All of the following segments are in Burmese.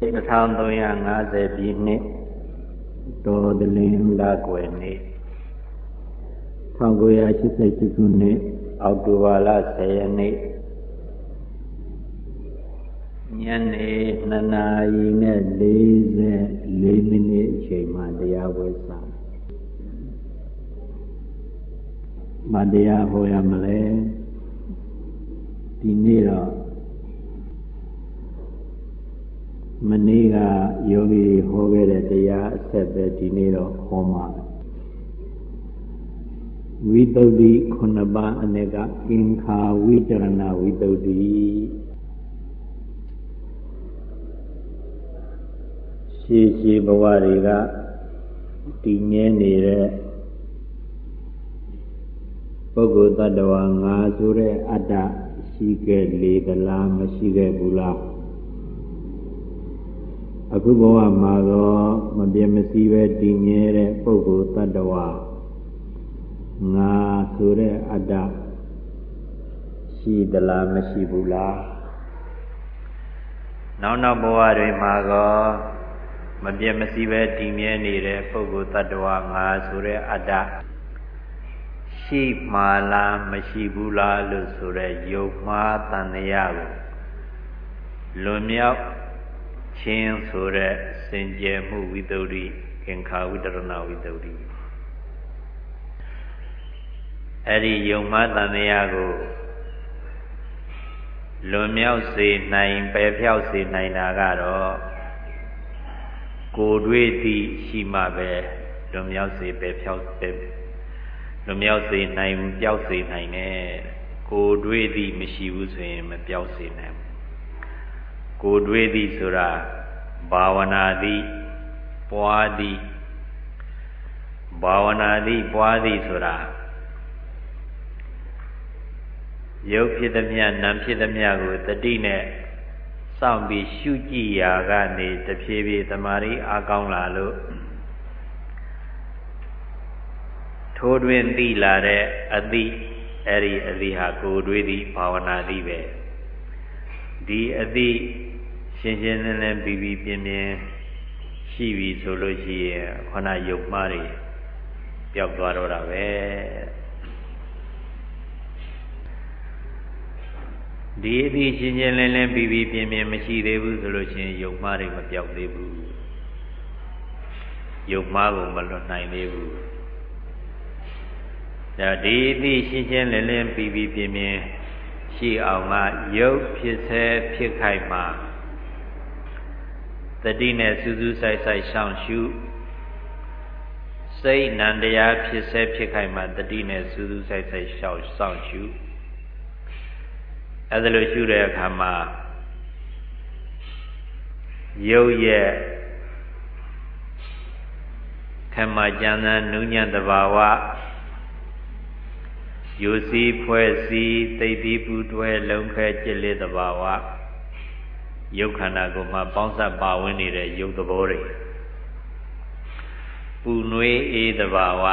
1350ပြည့်နှစ်တော်တလင်းလကွယ်နေ့1988ခုနှစ်အောက်တိုဘာလ10ရက်နေ့ညနေ2နာရီနဲ့44မိနစ်အချိန်မှတရားဝဲစာမတရားဟောရမလဲဒီနေ့တော့ မနေ့ကယောဂီဟောခဲ့တဲ့တရားအဆက်ပဲဒီနေ့တော့ဟောမှာဝိတုဒ္ဓိခုနှစ်ပါးအနေကအင်္ခာဝိတရဏဝိတုဒ္ဓိရှေးရှေးဘဝတွေကတည်ငြဲနေတဲ့ပုဂ္ဂိုလ်တ attva ငါဆိုတဲ့အတ္တရှိခဲ့လေသလားမရှိခဲ့ဘူးလား အခုဘဝမှာတော့မပြည့်မစည်းပဲတည်ငြဲတဲ့ပုဂ္ဂိုလ်တ attva ငါဆိုတဲ့အတ္တရှိသလားမရှိဘူးလားနောက်နောက်ဘဝတွေမှာကောမပြည့်မစည်းပဲတည်မြဲနေတဲ့ပုဂ္ဂိုလ်တ attva ငါဆိုတဲ့အတ္တရှိမှလားမရှိဘူးလားလို့ဆိုတဲ့ယုံမှားတန်တရားကိုလွန်မြောက် ခြင်းဆိုတဲ့စင်ကြယ်မှုဝိသုဒ္ဓိကင်္ခာဝိတရဏဝိသုဒ္ဓိအဲ့ဒီယုံမှတန်တရားကိုလွန်မြောက်စေနိုင်ပယ်ဖြောက်စေနိုင်တာကတော့ကိုယ်တွေ့သည့်ရှိမှပဲလွန်မြောက်စေပယ်ဖြောက်စေလွန်မြောက်စေနိုင်ပျောက်စေနိုင်တယ်ကိုယ်တွေ့သည့်မရှိဘူးဆိုရင်မပျောက်စေနိုင် ကိုတွေးသည်ဆိုတာဘာဝနာသည်ပွားသည်ဘာဝနာသည်ပွားသည်ဆိုတာရုပ်ဖြစ်သည်မြတ်နာမ်ဖြစ်သည်မြတ်ကိုတတိနဲ့စောင့်ပြီးရှုကြည့်ရာကနေတဖြည်းဖြည်းတမာရီအားကောင်းလာလို့ထိုးတွင်သိလာတဲ့အသည့်အဲ့ဒီအသည့်ဟာကိုယ်တွေးသည်ဘာဝနာသည်ပဲဒီအသည့် ရှင်းရှင်းလင်းလင်းပြီးပြီးပြင်းပြင်းရှိပြီဆိုလို့ရှိရင်ခန္ဓာယုတ်မှားတွေပျောက်သွားတော့တာပဲဒီအသည့်ရှင်းရှင်းလင်းလင်းပြီးပြီးပြင်းပြင်းမရှိသေးဘူးဆိုလို့ရှိရင်ယုတ်မှားတွေမပျောက်သေးဘူးယုတ်မှားကိုမလွတ်နိုင်သေးဘူးဒါဒီအသည့်ရှင်းရှင်းလင်းလင်းပြီးပြီးပြင်းပြင်းရှိအောင်ကယုတ်ဖြစ်စေဖြစ်ခိုက်မှာ တတိနဲ့စူးစူးဆိုင်ဆိုင်ရှောင်ရှုစိတ်နံတရားဖြစ်စေဖြစ်ခိုက်မှာတတိနဲ့စူးစူးဆိုင်ဆိုင်ရှောင်ရှောင်ရှုအဲဒါလိုရှုတဲ့အခါမှာရုပ်ရဲ့ခမကြံတဲ့နုညံ့တဘာဝယူစီဖွဲ့စီသိတိပူတွဲလုံခဲจิตလေးတဘာဝ ရုပ်ခန္ဓာကိုမှပေါင်းစပ်ပါဝင်နေတဲ့ရုပ်သဘောတွေပူနွေးအေးတဘာဝ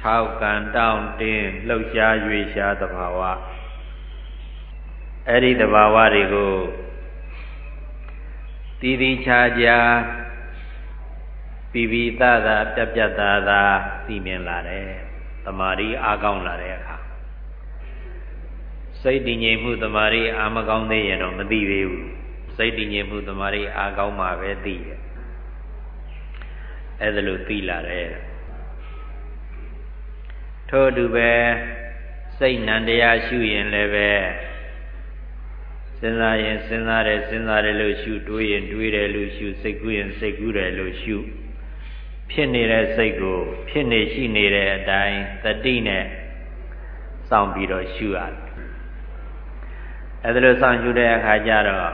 ထောက်ကန်တောင်းတင်းလှုပ်ရှားရွေရှားတဘာဝအဲ့ဒီတဘာဝတွေကိုတည်တည်ချာချာပြီးပြီးသားသားပြတ်ပြတ်သားသားသိမြင်လာတယ်တမာရီအားကောင်းလာတဲ့အခါ စိတ်တည်ငြိမ်မှုတမာရီအာမကောင်းသေးရင်တော့မသိသေးဘူးစိတ်တည်ငြိမ်မှုတမာရီအာကောင်းမှပဲသိတယ်အဲ့ဒါလို့သိလာတယ်ထို့အတူပဲစိတ်နံတရားရှုရင်လည်းပဲစဉ်းစားရင်စဉ်းစားတယ်စဉ်းစားတယ်လို့ရှုတွေးရင်တွေးတယ်လို့ရှုစိတ်ကူးရင်စိတ်ကူးတယ်လို့ရှုဖြစ်နေတဲ့စိတ်ကို ဖြစ်နေရှိနေတဲ့အတိုင်းတတိနဲ့စောင့်ပြီးတော့ရှုရတယ် အဲဒါလိုစောင့်ရှုတဲ့အခါကျတော့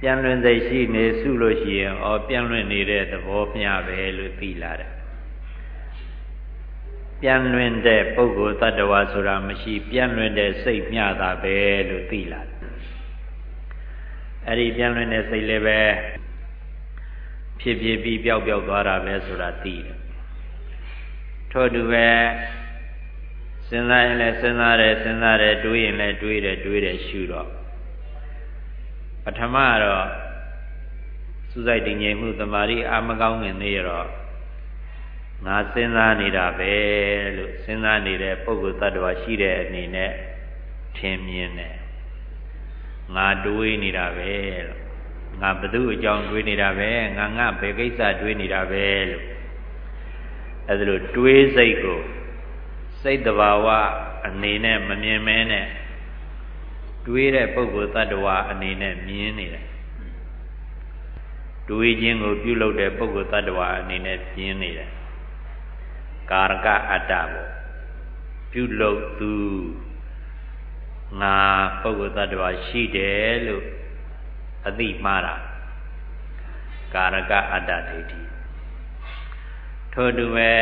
ပြန်လွင်စိတ်ရှိနေစုလို့ရှိရင်ဩပြန်လွင်နေတဲ့သဘောမျှပဲလို့သိလာတယ်ပြန်လွင်တဲ့ပုဂ္ဂိုလ်တ attva ဆိုတာမရှိ ပြန်လွင်တဲ့စိတ်မျှတာပဲလို့သိလာတယ်အဲ့ဒီပြန်လွင်တဲ့စိတ်လည်းပဲဖြစ်ဖြစ်ပြီးပျောက်ပျောက်သွားတာပဲဆိုတာသိတယ်ထို့တူပဲ စဉ်းစားရင်လည်းစဉ်းစားတယ်စဉ်းစားတယ်တွေးရင်လည်းတွေးတယ်တွေးတယ်ရှုတော့ပထမတော့စူးစိုက်တည်ငြိမ်မှုတမာရီအာမကောင်းခင်သေးရောငါစဉ်းစားနေတာပဲလို့စဉ်းစားနေတဲ့ပုဂ္ဂိုလ်တ attva ရှိတဲ့အနေနဲ့ထင်မြင်တယ်ငါတွေးနေတာပဲလို့ငါဘသူအကြောင်းတွေးနေတာပဲငါငါဘယ်ကိစ္စတွေးနေတာပဲလို့အဲဒါလို့တွေးစိတ်ကို စိတ်တဘာဝအနေနဲ့မမြင်မဲနဲ့တွေးတဲ့ပုဂ္ဂိုလ်တ attva အနေနဲ့မြင်နေတယ်တွေးခြင်းကိုပြုလုပ်တဲ့ပုဂ္ဂိုလ်တ attva အနေနဲ့ပြင်းနေတယ်ကာရကအတ္တပေါ့ပြုလုပ်သူငါပုဂ္ဂိုလ်တ attva ရှိတယ်လို့အသိမှားတာကာရကအတ္တဒိဋ္ဌိထို့တူပဲ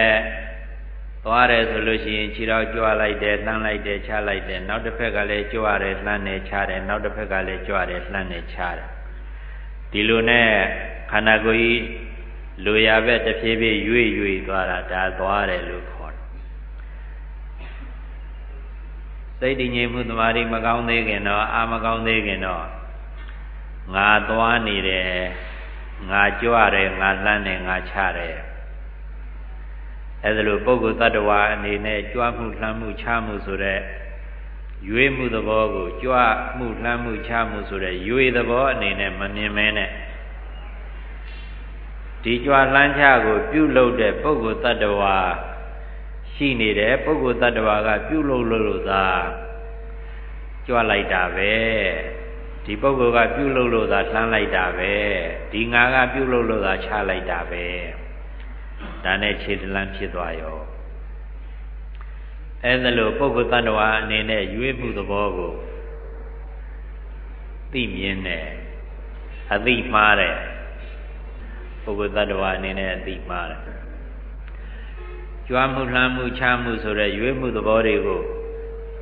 သွားတယ်ဆိုလို့ရှိရင်ခြေတော်ကြွလိုက်တယ်လှမ်းလိုက်တယ်ချလိုက်တယ်နောက်တစ်ဖက်ကလည်းကြွတယ်လှမ်းတယ်ချတယ်နောက်တစ်ဖက်ကလည်းကြွတယ်လှမ်းတယ်ချတယ်ဒီလိုနဲ့ခန္ဓာကိုယ်ကြီးလူရဘက်တစ်ဖြည်းဖြည်းရွေ့ရွေ့သွားတာဒါသွားတယ်လို့ခေါ်တယ်စိတ်တည်ငြိမ်မှုသမာဓိမကောင်းသေးခင်တော့အာမကောင်းသေးခင်တော့ငါသွားနေတယ်ငါကြွတယ်ငါလှမ်းတယ်ငါချတယ် အဲဒါလိုပုဂ္ဂိုလ်တ attva အနေနဲ့ကြွမှုလှမ်းမှုချမှုဆိုတဲ့ရွေးမှုသဘောကိုကြွမှုလှမ်းမှုချမှုဆိုတဲ့ရွေးသဘောအနေနဲ့မမြင်မဲနဲ့ဒီကြွလှမ်းချကို ပြုလုပ်တဲ့ပုဂ္ဂိုလ်တ attva ရှိနေတဲ့ပုဂ္ဂိုလ်တ attva ကပြုလုပ်လို့သာကြွလိုက်တာပဲဒီပုဂ္ဂိုလ်ကပြုလုပ်လို့သာလှမ်းလိုက်တာပဲဒီငါကပြုလုပ်လို့သာချလိုက်တာပဲ ဒါနဲ့ခြေတလန်းဖြစ်သွားရောအဲဒါလို့ပုဂ္ဂိုလ်တ attva အနေနဲ့ရွေးမှုသဘောကိုသိမြင်တယ်အသိမှားတယ်ပုဂ္ဂိုလ်တ attva အနေနဲ့အသိမှားတယ်ကြွားမှုလှမ်းမှုချမှုဆိုတဲ့ရွေးမှုသဘောတွေကို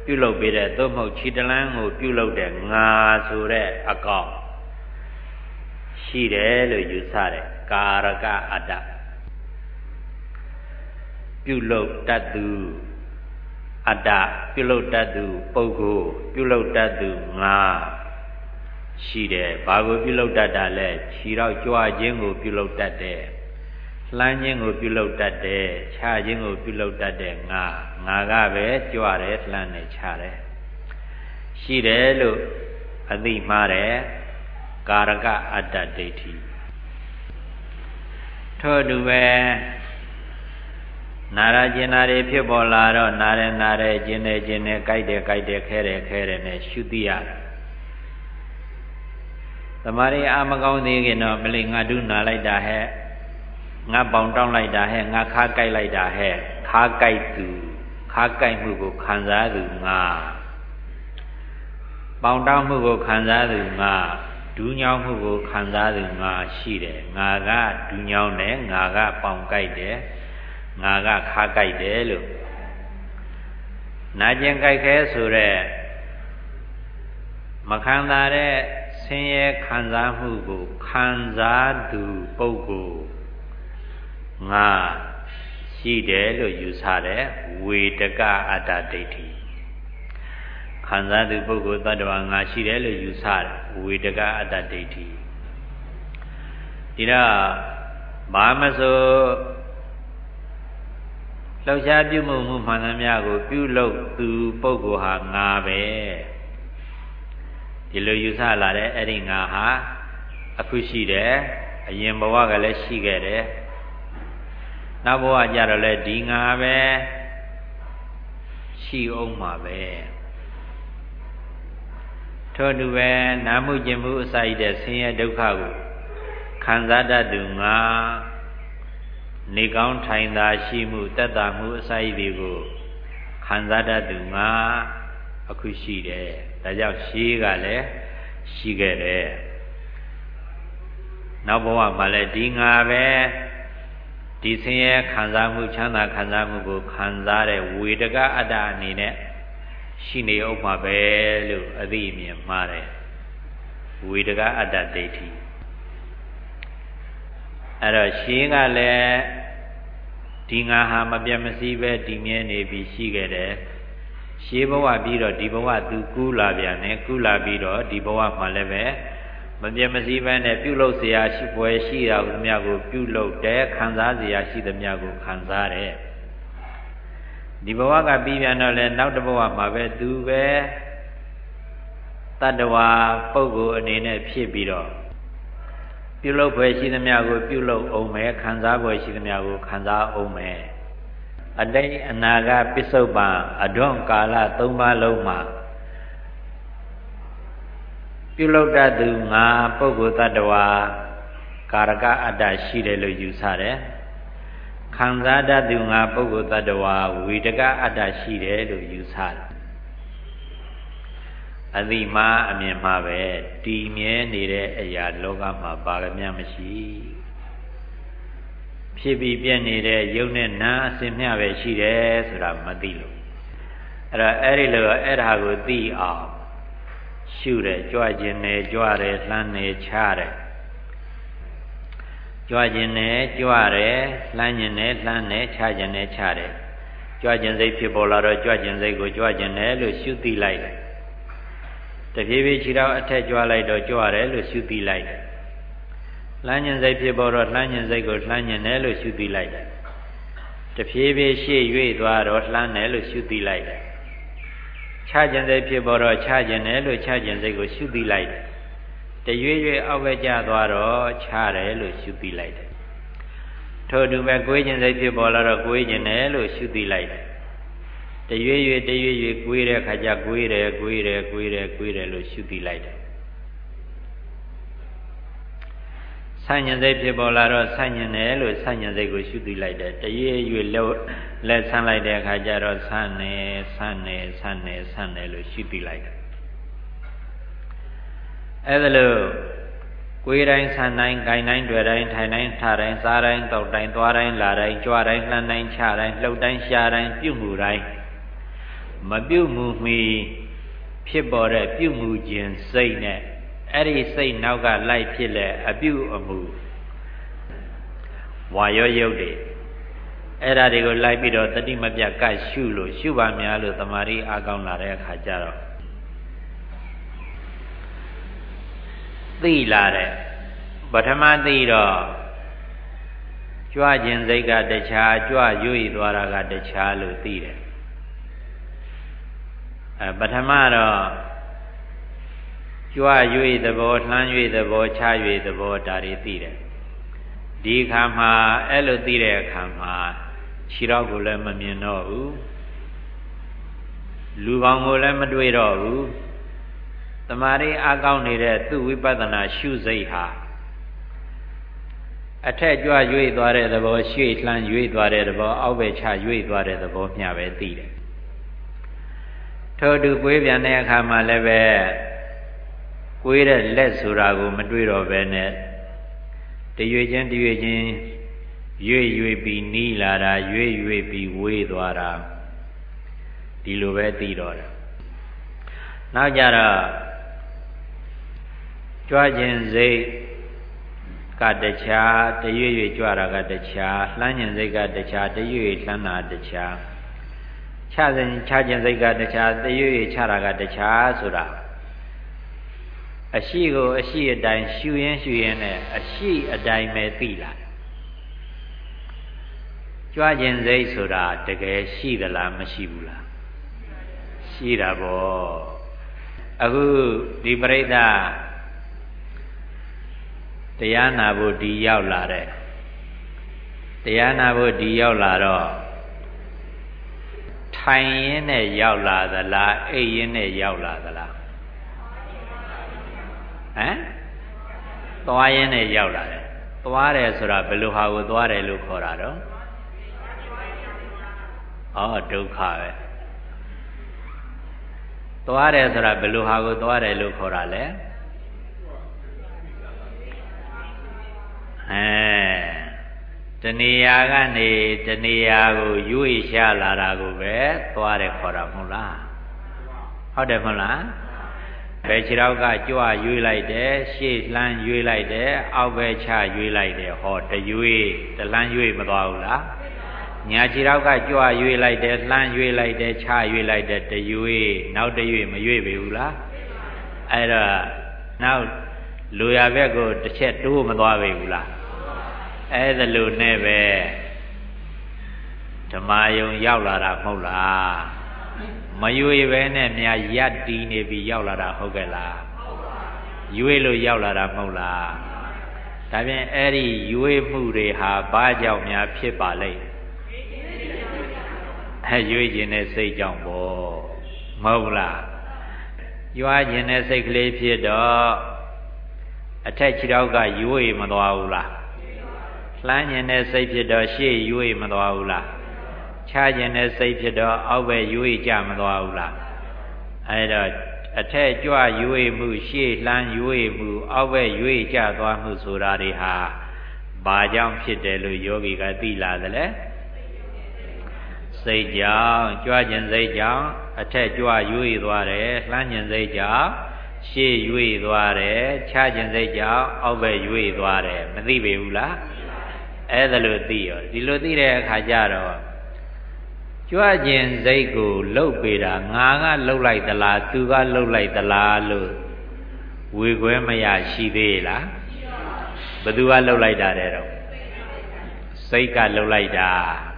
ပြုလုပ်ပေးတဲ့သို့မဟုတ်ခြေတလန်းကိုပြုလုပ်တဲ့ငါဆိုတဲ့အကောင်ရှိတယ်လို့ယူဆတယ်ကာရကအတ္တ ပြုလုပ်တတ်သူအတ္တပြုလုပ်တတ်သူပုဂ္ဂိုလ်ပြုလုပ်တတ်သူငါရှိတယ်ဘာကိုပြုလုပ်တတ်တာလဲခြေတော့ကြွားခြင်းကိုပြုလုပ်တတ်တယ်လှမ်းခြင်းကိုပြုလုပ်တတ်တယ်ခြားခြင်းကိုပြုလုပ်တတ်တယ်ငါငါကပဲကြွတယ်လှမ်းတယ်ခြားတယ်ရှိတယ်လို့အသိမှားတယ်ကာရကအတ္တဒိဋ္ဌိထို့တူပဲ နာရကျင်နာတွေဖြစ်ပေါ်လာတော့နာရဲနာရဲကျင်နေကျင်နေကြိုက်တယ်ကြိုက်တယ်ခဲတယ်ခဲတယ်နဲ့ရှုသိရတယ်သမာဓိအာမကောင်းသေးခင်တော့မလေးငါဒုနာလိုက်တာဟဲ့ငါပေါင်တောင်းလိုက်တာဟဲ့ငါခါကြိုက်လိုက်တာဟဲ့ခါကြိုက်သူခါကြိုက်မှုကိုခံစားသူငါပေါင်တောင်းမှုကိုခံစားသူငါဒူးညောင်းမှုကိုခံစားသူငါရှိတယ်ငါကဒူးညောင်းတယ်ငါကပေါင်ကြိုက်တယ် ငါကခါကြိုက်တယ်လို့နာကျင်ကြိုက်ခဲဆိုတဲ့မခံစားတဲ့ဆင်းရဲခံစားမှုကိုခံစားသူပုဂ္ဂိုလ်ငါရှိတယ်လို့ယူဆတယ်ဝေတကအတ္တဒိဋ္ဌိခံစားသူပုဂ္ဂိုလ်တ attva ငါရှိတယ်လို့ယူဆတယ်ဝေတကအတ္တဒိဋ္ဌိဒီတော့ဘာမဆို လှောက်ရှားပြုမှုမှုမှန်သမျှကို ပြုလုပ်သူပုဂ္ဂိုလ်ဟာငါပဲဒီလိုယူဆလာတဲ့အဲ့ဒီငါဟာအခုရှိတယ်အရင်ဘဝကလည်းရှိခဲ့တယ်နောက်ဘဝကြတော့လေဒီငါပဲရှိအောင်မှာပဲထို့တူပဲနာမှုကျင်မှုအစာရတဲ့ဆင်းရဲဒုက္ခကိုခံစားတတ်သူငါ နေကောင်းထိုင်သာရှိမှုတက်တာမှုအစာရတွေကိုခံစားတတ်သူငါအခုရှိတယ်ဒါကြောင့်ရှိကလည်းရှိခဲ့တယ်နောက်ဘဝမှာလည်းဒီငါပဲဒီဆင်းရဲခံစားမှုချမ်းသာခံစားမှုကိုခံစားတဲ့ဝေဒကအတ္တအနေနဲ့ရှိနေဥပ္ပါပဲလို့အသိအမြင်မှားတယ်ဝေဒကအတ္တဒိဋ္ဌိ အဲ့တော့ရှင်းကလည်းဒီငါဟာမပြတ်မစည်းပဲဒီမြဲနေပြီးရှိခဲ့တယ် ရှေးဘဝပြီးတော့ဒီဘဝသူကူးလာပြန်တယ်ကူးလာပြီးတော့ဒီဘဝမှာလည်းပဲမပြတ်မစည်းပဲနဲ့ပြုလုပ်เสียရှိပွဲရှိတာသမျှကို ပြုလုပ်တယ်ခံစားเสียရှိသမျှကိုခံစားတယ်ဒီဘဝကပြီးပြန်တော့လဲနောက်တစ်ဘဝမှာပဲသူပဲတတ္တဝါပုဂ္ဂိုလ်အနေနဲ့ဖြစ်ပြီးတော့ ပြုလုပ်ဖွယ်ရှိသမျှကို ပြုလုပ်အောင်မယ်ခံစားဖွယ်ရှိသမျှကိုခံစားအောင်မယ်အတိတ်အနာဂတ်ပစ္စုပန်အဒွန့်ကာလ၃ပါးလုံးမှာပြုလုပ်တတ်သူငါပုဂ္ဂိုလ်တ attva ကာရကအတ္တရှိတယ်လို့ယူဆတယ်ခံစားတတ်သူငါပုဂ္ဂိုလ်တ attva ဝိတကအတ္တရှိတယ်လို့ယူဆတယ် အတိမအမြင်မှာပဲတည်မြဲနေတဲ့အရာလောကမှာပါရမြမရှိဖြစ်ပြီးပြည့်နေတဲ့ယုံနဲ့နာအစင်မျှပဲရှိတယ်ဆိုတာမသိလို့အဲ့တော့အဲ့ဒီလိုအဲ့ဒါကိုသိအောင်ရှုတယ်ကြွခြင်းနဲ့ကြွတယ်လှမ်းနေချတယ်ကြွခြင်းနဲ့ကြွတယ်လှမ်းခြင်းနဲ့လှမ်းနေချခြင်းနဲ့ချတယ်ကြွခြင်းစိတ်ဖြစ်ပေါ်လာတော့ကြွခြင်းစိတ်ကိုကြွခြင်းနဲ့လို့ရှုသိလိုက်တယ် တဖြည်းဖြည်းခြေတော်အထက်ကြွလိုက်တော့ကြွတယ်လို့ရှုသိလိုက်တယ်လှမ်းညင်စိတ်ဖြစ်ပေါ်တော့လှမ်းညင်စိတ်ကိုလှမ်းညင်တယ်လို့ရှုသိလိုက်တယ်တဖြည်းဖြည်းရှေ့၍သွားတော့လှမ်းတယ်လို့ရှုသိလိုက်တယ်ခြားကျင်စိတ်ဖြစ်ပေါ်တော့ခြားကျင်တယ်လို့ခြားကျင်စိတ်ကိုရှုသိလိုက်တယ်တရွေ့ရွေ့အောက်ပဲကျသွားတော့ခြားတယ်လို့ရှုသိလိုက်တယ်ထို့တူပဲကိုယ်ကျင်စိတ်ဖြစ်ပေါ်လာတော့ကိုယ်ကျင်တယ်လို့ရှုသိလိုက်တယ် တရွေ့ရွေ့တရွေ့ရွေ့ကိုယ်တဲ့ခါကျကိုယ်တယ်ကိုယ်တယ်ကိုယ်တယ်ကိုယ်တယ်လို့ရှုသိလိုက်တယ်ဆန့်ညင်စိတ်ဖြစ်ပေါ်လာတော့ဆန့်ညင်တယ်လို့ဆန့်ညင်စိတ်ကိုရှုသိလိုက်တယ်တရွေ့ရွေ့လက်လက်ဆန့်လိုက်တဲ့အခါကျတော့ဆန့်နေဆန့်နေဆန့်နေဆန့်နေလို့ရှုသိလိုက်တယ်အဲ့ဒါလို့ကိုယ်တိုင်းဆန်တိုင်း၊ဂိုင်တိုင်း၊တွေ့တိုင်း၊ထိုင်တိုင်း၊ထတိုင်း၊စားတိုင်း၊တောက်တိုင်း၊သွားတိုင်း၊လာတိုင်း၊ကြွတိုင်း၊လှမ်းတိုင်း၊ချတိုင်း၊လှုပ်တိုင်း၊ရှာတိုင်းပြုမှုတိုင်း မပြုမှုမီဖြစ်ပေါ်တဲ့ပြုမှုခြင်းစိတ်နဲ့အဲ့ဒီစိတ်နောက်ကလိုက်ဖြစ်လဲအပြုအမူဝါရောရုပ်တွေအဲ့ဒါတွေကိုလိုက်ပြီးတော့တတိမပြတ်ကရှုလို့ရှုပါများလို့တမာရီအားကောင်းလာတဲ့အခါကျတော့သိလာတဲ့ပထမသိတော့ကြွခြင်းစိတ်ကတခြားကြွရွေ့သွားတာကတခြားလို့သိတယ် အဲပထမတော့ကြွ၍သဘောလှမ်း၍သဘောချ၍သဘောဒါတွေသိတယ်ဒီခါမှာအဲ့လိုသိတဲ့အခါမှာခြေတော့ကိုလည်းမမြင်တော့ဘူးလူပေါင်းကိုလည်းမတွေ့တော့ဘူးတမာရီအကောင်းနေတဲ့သူဝိပဿနာရှုစိတ်ဟာအထက်ကြွ၍သွားတဲ့သဘောရွှေ့လှမ်း၍သွားတဲ့သဘောအောက်ပဲချ၍သွားတဲ့သဘောမျှပဲသိတယ် ထို့တူကွေးပြန်တဲ့အခါမှာလည်းပဲကွေးတဲ့လက်ဆိုတာကို မတွေ့တော့ဘဲနဲ့တရွေချင်းတရွေချင်းရွေ့ရွေ့ပြီးနီးလာတာရွေ့ရွေ့ပြီးဝေးသွားတာဒီလိုပဲသိတော့တယ်နောက်ကြတော့ကြွားခြင်းစိတ်ကတခြားတရွေ့ရွေ့ကြွတာကတခြားလှမ်းခြင်းစိတ်ကတခြားတရွေ့ရွေ့လှမ်းတာတခြား ခြားစဉ်ခြားခြင်းစိတ်ကတခြားတရွေ့ရွေ့ခြားတာကတခြားဆိုတာအရှိကိုအရှိအတိုင်းရှူရင်းရှူရင်းနဲ့အရှိအတိုင်းပဲသိလာကြွားခြင်းစိတ်ဆိုတာတကယ်ရှိသလားမရှိဘူးလားရှိတာပေါ့အခုဒီပြိဋ္ဌာတရားနာဖို့ဒီရောက်လာတဲ့တရားနာဖို့ဒီရောက်လာတော့ ထိုင်ရင်းနဲ့ရောက်လာသလားအိပ်ရင်းနဲ့ရောက်လာသလားဟမ်သွားရင်းနဲ့ရောက်လာတယ်သွားတယ်ဆိုတာဘယ်လိုဟာကိုသွားတယ်လို့ခေါ်တာတော့ဩဒုက္ခပဲသွားတယ်ဆိုတာဘယ်လိုဟာကိုသွားတယ်လို့ခေါ်တာလဲအဲ တဏှာကနေတဏှာကိုရွေ့ရှာလာတာကိုပဲသွားတယ်ခေါ်တာမဟုတ်လားဟုတ်တယ်မဟုတ်လားဘယ်ခြေတော့ကကြွရွေးလိုက်တယ်ရှေ့လှမ်းရွေးလိုက်တယ်အောက်ဘက်ချရွေးလိုက်တယ်ဟောတရွေးတလှမ်းရွေးမသွားဘူးလားညာခြေထောက်ကကြွရွေ့လိုက်တယ်လှမ်းရွေ့လိုက်တယ်ခြားရွေ့လိုက်တယ်တရွေ့နောက်တရွေ့မရွေ့ပေဘူးလားအဲ့တော့နောက်လူရဘက်ကိုတစ်ချက်တိုးမသွားပေဘူးလား အဲ့ဒါလို့နဲ့ပဲဓမ္မယုံရောက်လာတာမဟုတ်လားမရွေပဲနဲ့မြာရက်တီးနေပြီးရောက်လာတာဟုတ်ကဲ့လားရွေလို့ရောက်လာတာမဟုတ်လားဒါဖြင့်အဲ့ဒီရွေမှုတွေဟာဘာကြောင့်များဖြစ်ပါလိမ့်အဲရွေခြင်းတဲ့စိတ်ကြောင့်ပေါ့မဟုတ်လားရွာခြင်းတဲ့စိတ်ကလေးဖြစ်တော့အထက်ခြေထောက်ကရွေမသွားဘူးလား လှမ်းခြင်းတဲ့စိတ်ဖြစ်တော့ရှေ့ရွေမသွားဘူးလားချခြင်းတဲ့စိတ်ဖြစ်တော့အောက်ဘက်ရွေကြမသွားဘူးလားအဲတော့အထက်ကြွရွေမှု ရှေ့လှမ်းရွေမှု အောက်ဘက်ရွေကြသွားမှုဆိုတာတွေဟာဘာကြောင့်ဖြစ်တယ်လို့ယောဂီကသိလာသလဲစိတ်ကြောင့်ကြွခြင်းစိတ်ကြောင့်အထက်ကြွရွေသွားတယ်လှမ်းခြင်းစိတ်ကြောင့်ရှေ့ရွေသွားတယ်ချခြင်းစိတ်ကြောင့်အောက်ဘက်ရွေသွားတယ်မသိပေဘူးလား အဲ့ဒါလို့သိရောဒီလိုသိတဲ့အခါကျတော့ကြွခြင်းစိတ်ကိုလှုပ်ပေတာငါကလှုပ်လိုက်သလားသူကလှုပ်လိုက်သလားလို့ဝေခွဲမရရှိသေးလားဘသူကလှုပ်လိုက်တာတဲ့တော့စိတ်ကလှုပ်လိုက်တာ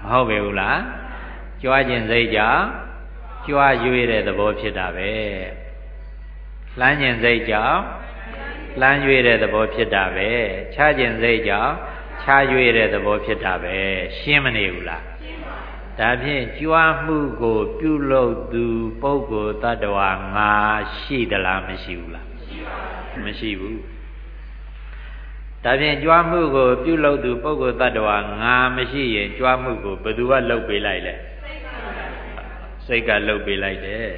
မဟုတ်ပေဘူးလားကြွခြင်းစိတ်ကြောင့်ကြွရွေးတဲ့သဘောဖြစ်တာပဲလှမ်းခြင်းစိတ်ကြောင့်လှမ်းရွေးတဲ့သဘောဖြစ်တာပဲခြားခြင်းစိတ်ကြောင့် ခြားရွေးတဲ့သဘောဖြစ်တာပဲရှင်းမနေဘူးလားဒါဖြင့်ကြွားမှုကိုပြုလုပ်သူပုဂ္ဂိုလ်တ attva ငါရှိသလားမရှိဘူးလားမရှိဘူးဒါဖြင့်ကြွားမှုကိုပြုလုပ်သူပုဂ္ဂိုလ်တ attva ငါမရှိရင်ကြွားမှုကိုဘယ်သူကလုပ်ပေးလိုက်လဲစိတ်ကလှုပ်ပေးလိုက်တယ်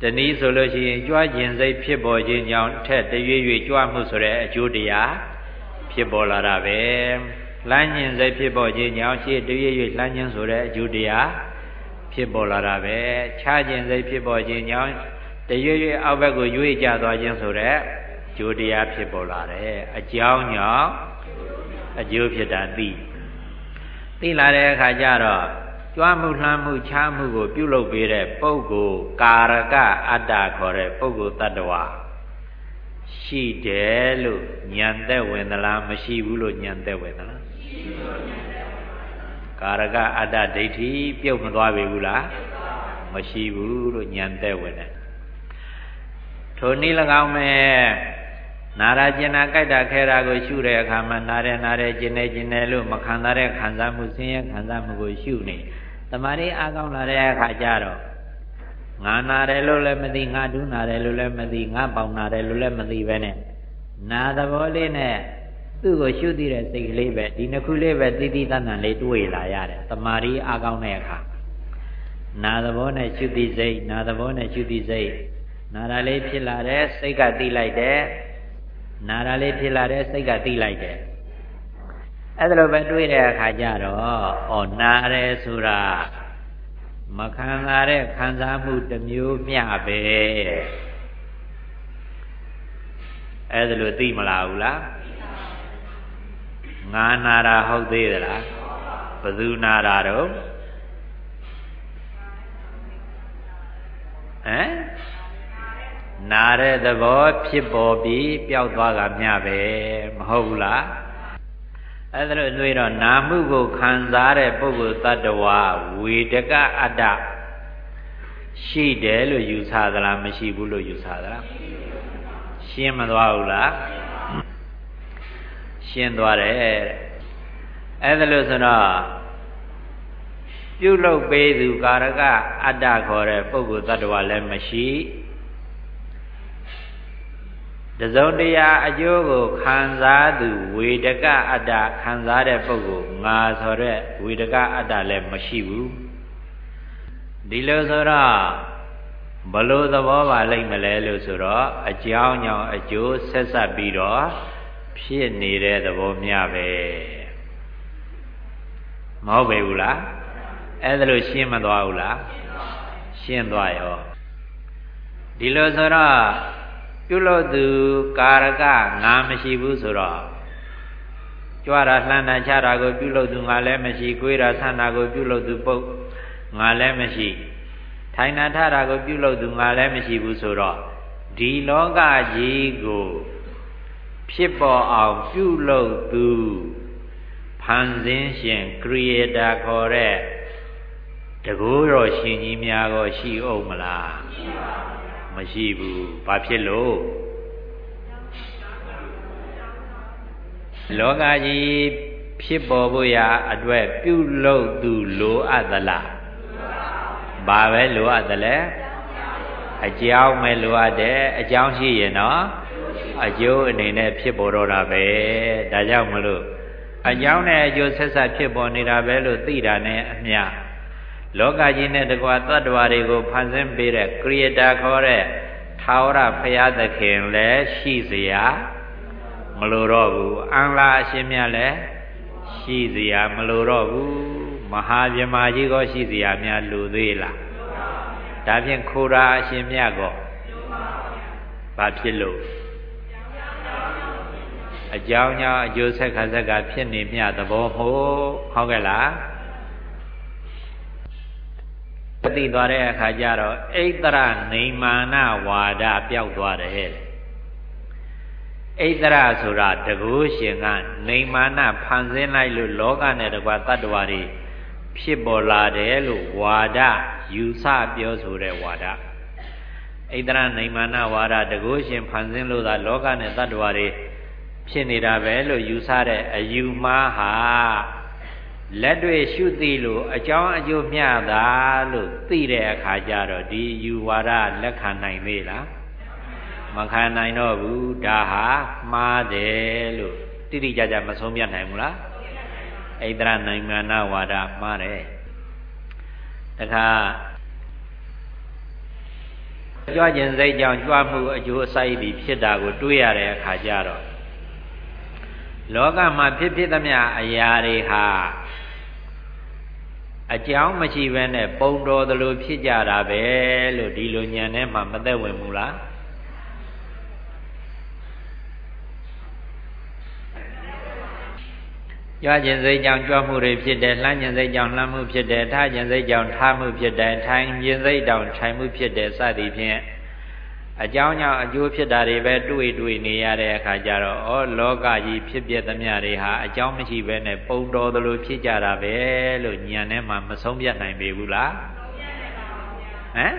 တနည်းဆိုလို့ရှိရင်ကြွားခြင်းစိတ်ဖြစ်ပေါ်ခြင်းကြောင့်ထက်တရွေ့ရွေ့ကြွားမှုဆိုတဲ့အကျိုးတရား ဖြစ်ပေါ်လာတာပဲလှမ်းခြင်းစိတ်ဖြစ်ပေါ်ခြင်းကြောင့်ရှေ့တရွေ့ရွေ့လှမ်းခြင်းဆိုတဲ့အကျိုးတရားဖြစ်ပေါ်လာတာပဲခြားခြင်းစိတ်ဖြစ်ပေါ်ခြင်းကြောင့်တရွေ့ရွေ့အောက်ဘက်ကိုရွေ့ကျသွားခြင်းဆိုတဲ့ကျိုးတရားဖြစ်ပေါ်လာတယ်အကြောင်းကြောင့်အကျိုးဖြစ်တာသိသိလာတဲ့အခါကျတော့ကြွားမှုလှမ်းမှုချားမှုကိုပြုလုပ်ပေးတဲ့ပုဂ္ဂိုလ်ကာရကအတ္တခေါ်တဲ့ပုဂ္ဂိုလ်တ attva ရှိတယ်လို့ညံသက်ဝင်သလားမရှိဘူးလို့ညံသက်ဝင်သလားကာရကအတ္တဒိဋ္ဌိပြုတ်မသွားပြီဘူးလားမရှိဘူးလို့ညံသက်ဝင်တယ်ထိုနည်း၎င်းမဲ့နာရကျင်နာကြိုက်တာခဲတာကိုရှုတဲ့အခါမှာနာတယ်နာတယ်ကျင်နေကျင်နေလို့မခံစားတဲ့ခံစားမှုဆင်းရဲခံစားမှုကိုရှုနေတမာရီအားကောင်းလာတဲ့အခါကျတော့ ငါနာတယ်လို့လည်းမသိငါဒူးနာတယ်လို့လည်းမသိငါပေါင်နာတယ်လို့လည်းမသိပဲနဲ့နာသဘောလေးနဲ့သူ့ကိုရှုသိတဲ့စိတ်ကလေးပဲဒီနှစ်ခုလေးပဲသိသိတန်တန်လေးတွေ့လာရတယ်တမာရီအားကောင်းတဲ့အခါနာသဘောနဲ့ရှုသိစိတ်နာသဘောနဲ့ရှုသိစိတ်နာတာလေးဖြစ်လာတဲ့စိတ်ကသိလိုက်တယ်နာတာလေးဖြစ်လာတဲ့စိတ်ကသိလိုက်တယ်အဲ့ဒါလိုပဲတွေးတဲ့အခါကျတော့ဩနာရဲဆိုတာ မခံစားတဲ့ခံစားမှုတစ်မျိုးမျှပဲအဲ့ဒါလိုသိမလားဘူးလားငါနာတာဟုတ်သေးသလားဘယ်သူနာတာတော့ဟမ်နာတဲ့သဘောဖြစ်ပေါ်ပြီးပျောက်သွားတာမျှပဲမဟုတ်ဘူးလား အဲ့ဒါလို့တွေးတော့နာမှုကိုခံစားတဲ့ပုဂ္ဂိုလ်တ attva ဝေဒကအတ္တရှိတယ်လို့ယူဆသလားမရှိဘူးလို့ယူဆသလားရှင်းမသွားဘူးလားရှင်းသွားတယ်အဲ့ဒါလို့ဆိုတော့ပြုလုပ်ပေးသူကာရကအတ္တခေါ်တဲ့ပုဂ္ဂိုလ်တ attva လည်းမရှိ တစုံတရာအကျိုးကိုခံစားသူဝေဒကအတ္တခံစားတဲ့ပုဂ္ဂိုလ်ငါဆိုတဲ့ဝေဒကအတ္တလည်းမရှိဘူးဒီလိုဆိုတော့ဘလို့သဘောပါလိမ့်မလဲလို့ဆိုတော့အကြောင်းကြောင့်အကျိုးဆက်ဆက်ပြီးတော့ဖြစ်နေတဲ့သဘောမျှပဲမဟုတ်ပေဘူးလားအဲ့ဒါလို့ရှင်းမသွားဘူးလားရှင်းသွားရောဒီလိုဆိုတော့ ပြုလို့သူကာရကငါမရှိဘူးဆိုတော့ကြွားတာလှမ်းတာချတာကိုပြုလုပ်သူငါလည်းမရှိ၊ကိုယ်တာဆန္ဒကိုပြုလုပ်သူပုတ်ငါလည်းမရှိထိုင်နာထတာကိုပြုလုပ်သူငါလည်းမရှိဘူးဆိုတော့ဒီလောကကြီးကိုဖြစ်ပေါ်အောင်ပြုလုပ်သူဖန်ဆင်းရှင် creator ခေါ်တဲ့တကူတော်ရှင်ကြီးများကိုရှိအောင်မလား မရှိဘူးဘာဖြစ်လို့လောကကြီးဖြစ်ပေါ်ဖို့ရာအတွက်ပြုလုပ်သူလိုအပ်သလားဘာပဲလိုအပ်သလဲအကြောင်းပဲလိုအပ်တယ်အကြောင်းရှိရင်တော့အကျိုးအနေနဲ့ဖြစ်ပေါ်တော့တာပဲဒါကြောင့်မလို့အကြောင်းနဲ့အကျိုးဆက်ဆက်ဖြစ်ပေါ်နေတာပဲလို့သိတာနဲ့အမျှ လောကကြီးနဲ့တကွာတ attva တွေကိုဖန်ဆင်းပေးတဲ့ creator ခေါ်တဲ့ထာဝရဘုရားသခင်လည်းရှိเสียမလိုတော့ဘူးအင်္ဂလာအရှင်မြတ်လည်းရှိเสียမလိုတော့ဘူးမဟာဗြဟ္မာကြီးក៏ရှိเสียများလူသေးလားဒါဖြင့်ခိုရာအရှင်မြတ်ကောဘာဖြစ်လို့အကြောင်းကြောင့်အကျိုးဆက်ခါဆက်ကဖြစ်နေမြသဘောဟုတ်ဟုတ်ကဲ့လား သိသွားတဲ့အခါကျတော့အိတရနေမာနဝါဒပျောက်သွားတယ်အိတရဆိုတာတကူရှင်ကနေမာနဖန်ဆင်းလိုက်လို့လောကနဲ့တကွာတတ္တဝါတွေဖြစ်ပေါ်လာတယ်လို့ဝါဒယူဆပြောဆိုတဲ့ဝါဒအိတရနေမာနဝါဒတကူရှင်ဖန်ဆင်းလို့သာလောကနဲ့တတ္တဝါတွေဖြစ်နေတာပဲလို့ယူဆတဲ့အယူမှားဟာ လက်တွေ့ရှုသိလို့အကြောင်းအကျိုးမျှတာလို့သိတဲ့အခါကျတော့ဒီယူဝါဒလက်ခံနိုင်သေးလားမခံနိုင်တော့ဘူးဒါဟာမှားတယ်လို့တိတိကျကျမဆုံးပြနိုင်ဘူးလားဣဒရနိုင်ငံနာဝါဒမှားတယ်တခါကြွခြင်းစိတ်ကြောင့်ကြွမှုအကျိုးအစိုက်ပြီးဖြစ်တာကို တွေးရတဲ့အခါကျတော့လောကမှာဖြစ်ဖြစ်သမျှအရာတွေဟာ အကြောင်းမရှိဘဲနဲ့ပုံတော်သလိုဖြစ်ကြတာပဲလို့ဒီလိုညံထဲမှာမသက်ဝင်ဘူးလားကြွခြင်းစိတ်ကြောင့်ကြွမှုတွေဖြစ်တယ်လှမ်းခြင်းစိတ်ကြောင့်လှမ်းမှုဖြစ်တယ်ထားခြင်းစိတ်ကြောင့်ထားမှုဖြစ်တယ်ထိုင်ခြင်းစိတ်ကြောင့်ထိုင်မှုဖြစ်တယ်စသည်ဖြင့် အကြောင်းကြောင့်အကျိုးဖြစ်တာတွေပဲတွေ့တွေ့နေရတဲ့အခါကျတော့ဩလောကကြီးဖြစ်ပြသမျှတွေဟာအကြောင်းမရှိဘဲနဲ့ပုံတော်သလိုဖြစ်ကြတာပဲလို့ညံထဲမှာမဆုံးပြတ်နိုင်ပေဘူးလားဟမ်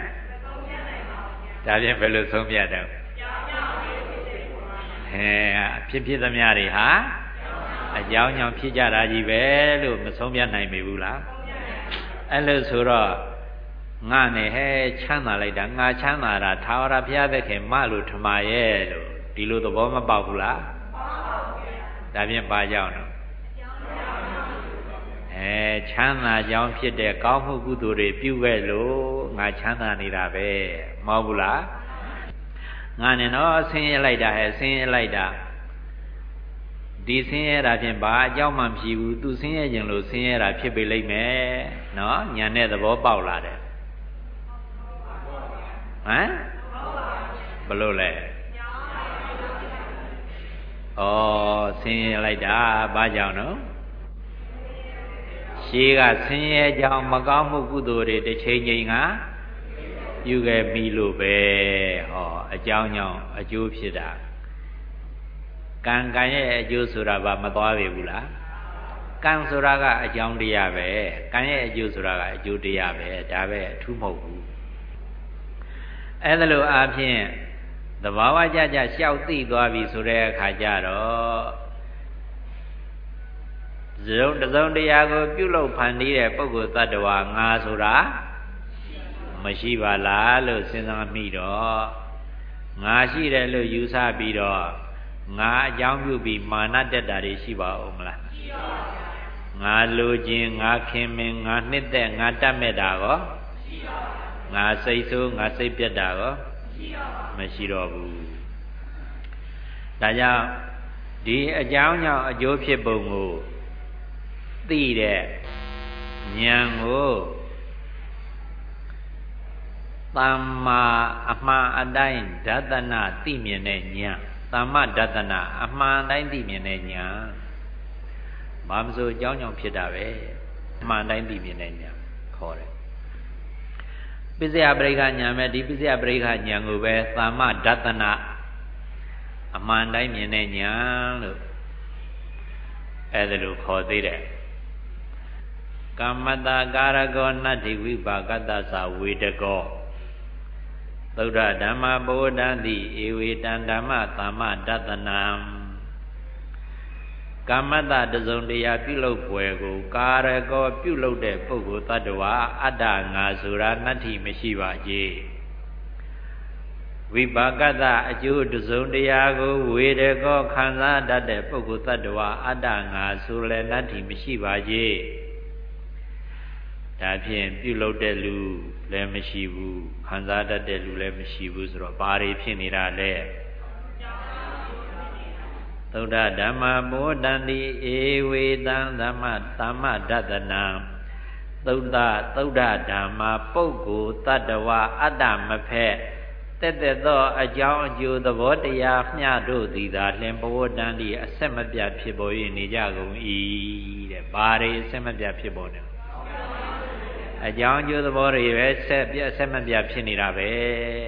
ဒါဖြင့်ဘယ်လိုဆုံးပြတ်တော့ဟဲဖြစ်ဖြစ်သမျှတွေဟာအကြောင်းကြောင့်ဖြစ်ကြတာကြီးပဲလို့မဆုံးပြတ်နိုင်ပေဘူးလားအဲ့လိုဆိုတော့ ငါနဲ့ဟဲချမ်းသာလိုက်တာငါချမ်းသာတာသာဝရဘုရားသခင်မလို့ထမရဲ့လို့ဒီလိုသဘောမပေါက်ဘူးလားဒါဖြင့်ပါကြောင်းတော့အဲချမ်းသာကြောင်းဖြစ်တဲ့ကောင်းမှုကုသိုလ်တွေပြုခဲ့လို့ငါချမ်းသာနေတာပဲမဟုတ်ဘူးလားငါနဲ့တော့ဆင်းရဲလိုက်တာဟဲ့ဆင်းရဲလိုက်တာဒီဆင်းရဲတာဖြင့်ဘာအကြောင်းမှမရှိဘူးသူဆင်းရဲခြင်းလို့ဆင်းရဲတာဖြစ်ပေလိမ့်မယ်နော်ညာနဲ့သဘောပေါက်လာတယ် ဟမ်ဘလို့လဲဩဆင်းရဲလိုက်တာဘာကြောင့်နော်ရှေးကဆင်းရဲကြောင့်မကောင်းမှုကုသိုလ်တွေတစ်ချိန်ချိန်ကယူခဲ့ပြီလို့ပဲဟောအကြောင်းကြောင့်အကျိုးဖြစ်တာကံကံရဲ့အကျိုးဆိုတာဘာမသွားပြီဘူးလားကံဆိုတာကအကြောင်းတရားပဲကံရဲ့အကျိုးဆိုတာကအကျိုးတရားပဲဒါပဲအထူးမဟုတ်ဘူး အဲ့ဒါလို့အားဖြင့်သဘာဝကြကြရှောက်သိသွားပြီဆိုတဲ့အခါကျတော့ဇုံတစုံတရားကို ပြုလုပ်ဖန်တီးတဲ့ပုဂ္ဂိုလ်တ attva ငါဆိုတာမရှိပါလားလို့စဉ်းစားမိတော့ငါရှိတယ်လို့ယူဆပြီးတော့ငါအကြောင်းပြုပြီးမာနတက်တာတွေရှိပါဦးမလားရှိပါဘူးငါလိုခြင်းငါခင်မင်ငါနှစ်သက်ငါတတ်မဲ့တာကောရှိပါဘူး ငါစိတ်ဆိုးငါစိတ်ပြတ်တာရောမရှိတော့ဘူးဒါကြောင့်ဒီအကြောင်းကြောင့်အကျိုးဖြစ်ပုံကိုသိတဲ့ဉာဏ်ကိုသမ္မာအမှန်အတိုင်းဒသနာသိမြင်တဲ့ဉာဏ်သမ္မာဒသနာအမှန်တိုင်းသိမြင်တဲ့ဉာဏ်ဘာမဆိုအကြောင်းကြောင့်ဖြစ်တာပဲအမှန်တိုင်းသိမြင်တဲ့ညာခေါ်တယ် ပစ္စယပရိက္ခညာမဲ့ဒီပစ္စယပရိက္ခညာကိုပဲသာမဒသနာအမှန်တိုင်းမြင်တဲ့ညာလို့အဲ့ဒါလိုခေါ်သေးတယ်ကမ္မတာကာရကောနတ္တိဝိပါကတ္တသဝေတကောသုဒ္ဓဓမ္မဘောဓံတိဧဝေတံဓမ္မသမ္မဒသနံ ကမ္မတတစုံတရားပြုလုပ်ပွဲကို ကာရကောပြုလုပ်တဲ့ပုဂ္ဂိုလ်တ attva အတ္တငါဆိုတာနတ္ထိမရှိပါကြီးဝိပါကတအကျိုးတစုံတရားကို ဝေရကောခံစားတတ်တဲ့ပုဂ္ဂိုလ်တ attva အတ္တငါဆိုလည်းနတ္ထိမရှိပါကြီးဒါဖြင့်ပြုလုပ်တဲ့လူလည်းမရှိဘူးခံစားတတ်တဲ့လူလည်းမရှိဘူးဆိုတော့ဘာတွေဖြစ်နေတာလဲ သုဒ္ဓဓမ္မဘောတန္တိဧဝေတံဓမ္မသမ္မဒတနာသုဒ္ဓသုဒ္ဓဓမ္မပုဂ္ဂိုလ်တ attva အတ္တမဖက်တက်တက်သောအကြောင်းအကျိုးသဘောတရားမျှတို့သည်သာလင်ဘဝတန်ဒီအဆက်မပြတ်ဖြစ်ပေါ်၍နေကြကုန်၏တဲ့ဘာတွေအဆက်မပြတ်ဖြစ်ပေါ်နေအကြောင်းကျိုးသဘောတွေပဲဆက်ပြဆက်မပြဖြစ်နေတာပဲ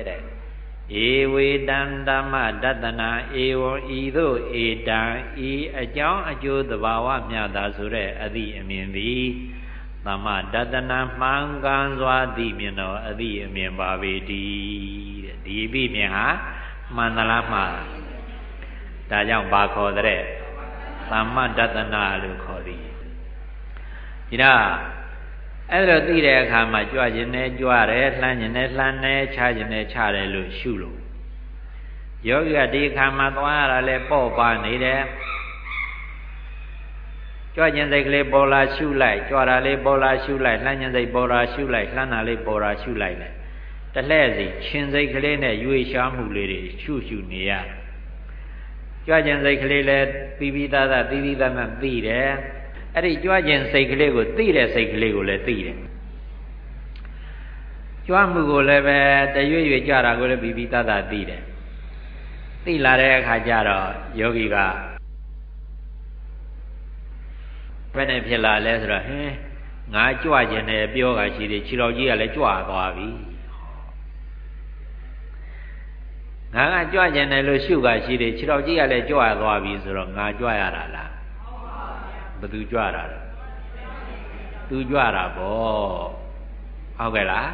တဲ့ ဧဝေတံဓမ္မဒတနာဧဝံဤသို့ဧတံဤအကြောင်းအကျိုးသဘာဝမြတ်သာဆိုတဲ့အသည့်အမြင်သည်သမ္မာဒတနာမှန်ကန်စွာသိမြင်တော်အသည့်အမြင်ပါပေတည်းတဲ့ဒီအပြီးမြင်ဟာမှန်သလားမှားဒါကြောင့်ဘာခေါ်တဲ့သမ္မာဒတနာလို့ခေါ်သည်ဒါ အဲ့ဒါသိတဲ့အခါမှာကြွခြင်းနဲ့ကြွတယ်လှမ်းခြင်းနဲ့လှမ်းတယ်ခြားခြင်းနဲ့ခြားတယ်လို့ရှုလို့ယောဂီကဒီအခါမှာသွားရတာလဲပေါ့ပါနေတယ်ကြွခြင်းစိတ်ကလေးပေါ်လာရှုလိုက်ကြွတာလေးပေါ်လာရှုလိုက်လှမ်းခြင်းစိတ်ပေါ်လာရှုလိုက်လှမ်းတာလေးပေါ်လာရှုလိုက်နဲ့တလှဲ့စီရှင်စိတ်ကလေးနဲ့ရွေရှားမှုလေးတွေရှုရှုနေရကြွခြင်းစိတ်ကလေးလည်းပြီးပြီးသားသားပြီးပြီးသားသားသိတယ် အဲ့ဒီကြွခြင်းစိတ်ကလေးကိုသိတဲ့စိတ်ကလေးကိုလည်းသိတယ်ကြွမှုကိုလည်းပဲတရွေ့ရွေ့ကြတာကိုလည်းပြီးပြီးသားသားသိတယ်သိလာတဲ့အခါကျတော့ယောဂီကဘယ်နဲ့ဖြစ်လာလဲဆိုတော့ဟင်းငါကြွခြင်းနဲ့ပြောတာရှိတယ်ခြေတော်ကြီးကလည်းကြွသွားပြီငါကကြွခြင်းနဲ့လို့ရှုကရှိတယ်ခြေတော်ကြီးကလည်းကြွသွားပြီဆိုတော့ငါကြွရတာလား ဘသူကြွတာလဲသူကြွတာပေါ့ဟုတ်ကဲ့လား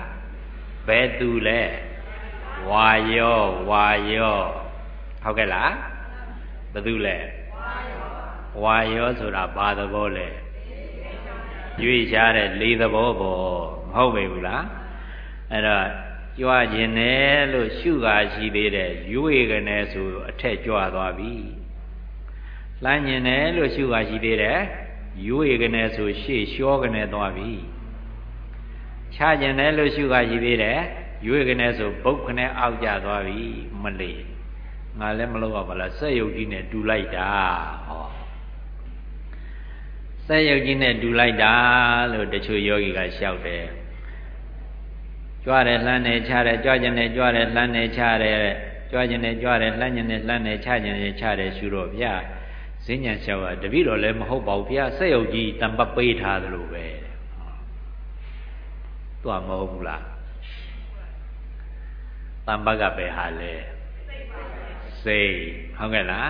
ဘယ်သူလဲဝါယောဝါယောဟုတ်ကဲ့လားဘသူလဲဝါယောဆိုတာဘာသဘောလဲရွေ့ရှားတဲ့လေးသဘောပေါ့မဟုတ်ပေဘူးလားအဲ့တော့ကြွခြင်းနဲ့လို့ရှုကာရှိသေးတယ်ရွေ့ကနေဆိုအထက်ကြွသွားပြီ လှမ်းညင်တယ်လို့ရှုပါရှိသေးတယ်ရွေကနေဆိုရှေ့လျှောကနေသွားပြီခြားကျင်တယ်လို့ရှုပါရှိသေးတယ်ရွေကနေဆိုဘုတ်ကနေအောက်ကျသွားပြီမလေးငါလည်းမလုပ်ရပါလားစက်ယုတ်ကြီးနဲ့တူလိုက်တာဟောစက်ယုတ်ကြီးနဲ့တူလိုက်တာလို့တချို့ယောဂီကလျှောက်တယ်ကြွားတယ်လှမ်းတယ်ခြားတယ်ကြွားကျင်တယ်ကြွားတယ်လှမ်းတယ်ခြားတယ်ကြွားကျင်တယ်ကြွားတယ်လှမ်းကျင်တယ်လှမ်းတယ်ခြားကျင်တယ်ခြားတယ်ရှုတော့ဗျာ ဈဉ္ညာလျှောက်ကတပည့်တော်လည်းမဟုတ်ပါဘူးဘုရားစက်ယုတ်ကြီးတံပတ်ပေးထားသလိုပဲသူကမဟုတ်ဘူးလားတံပတ်ကပဲဟာလဲစိတ်ဟုတ်ကဲ့လား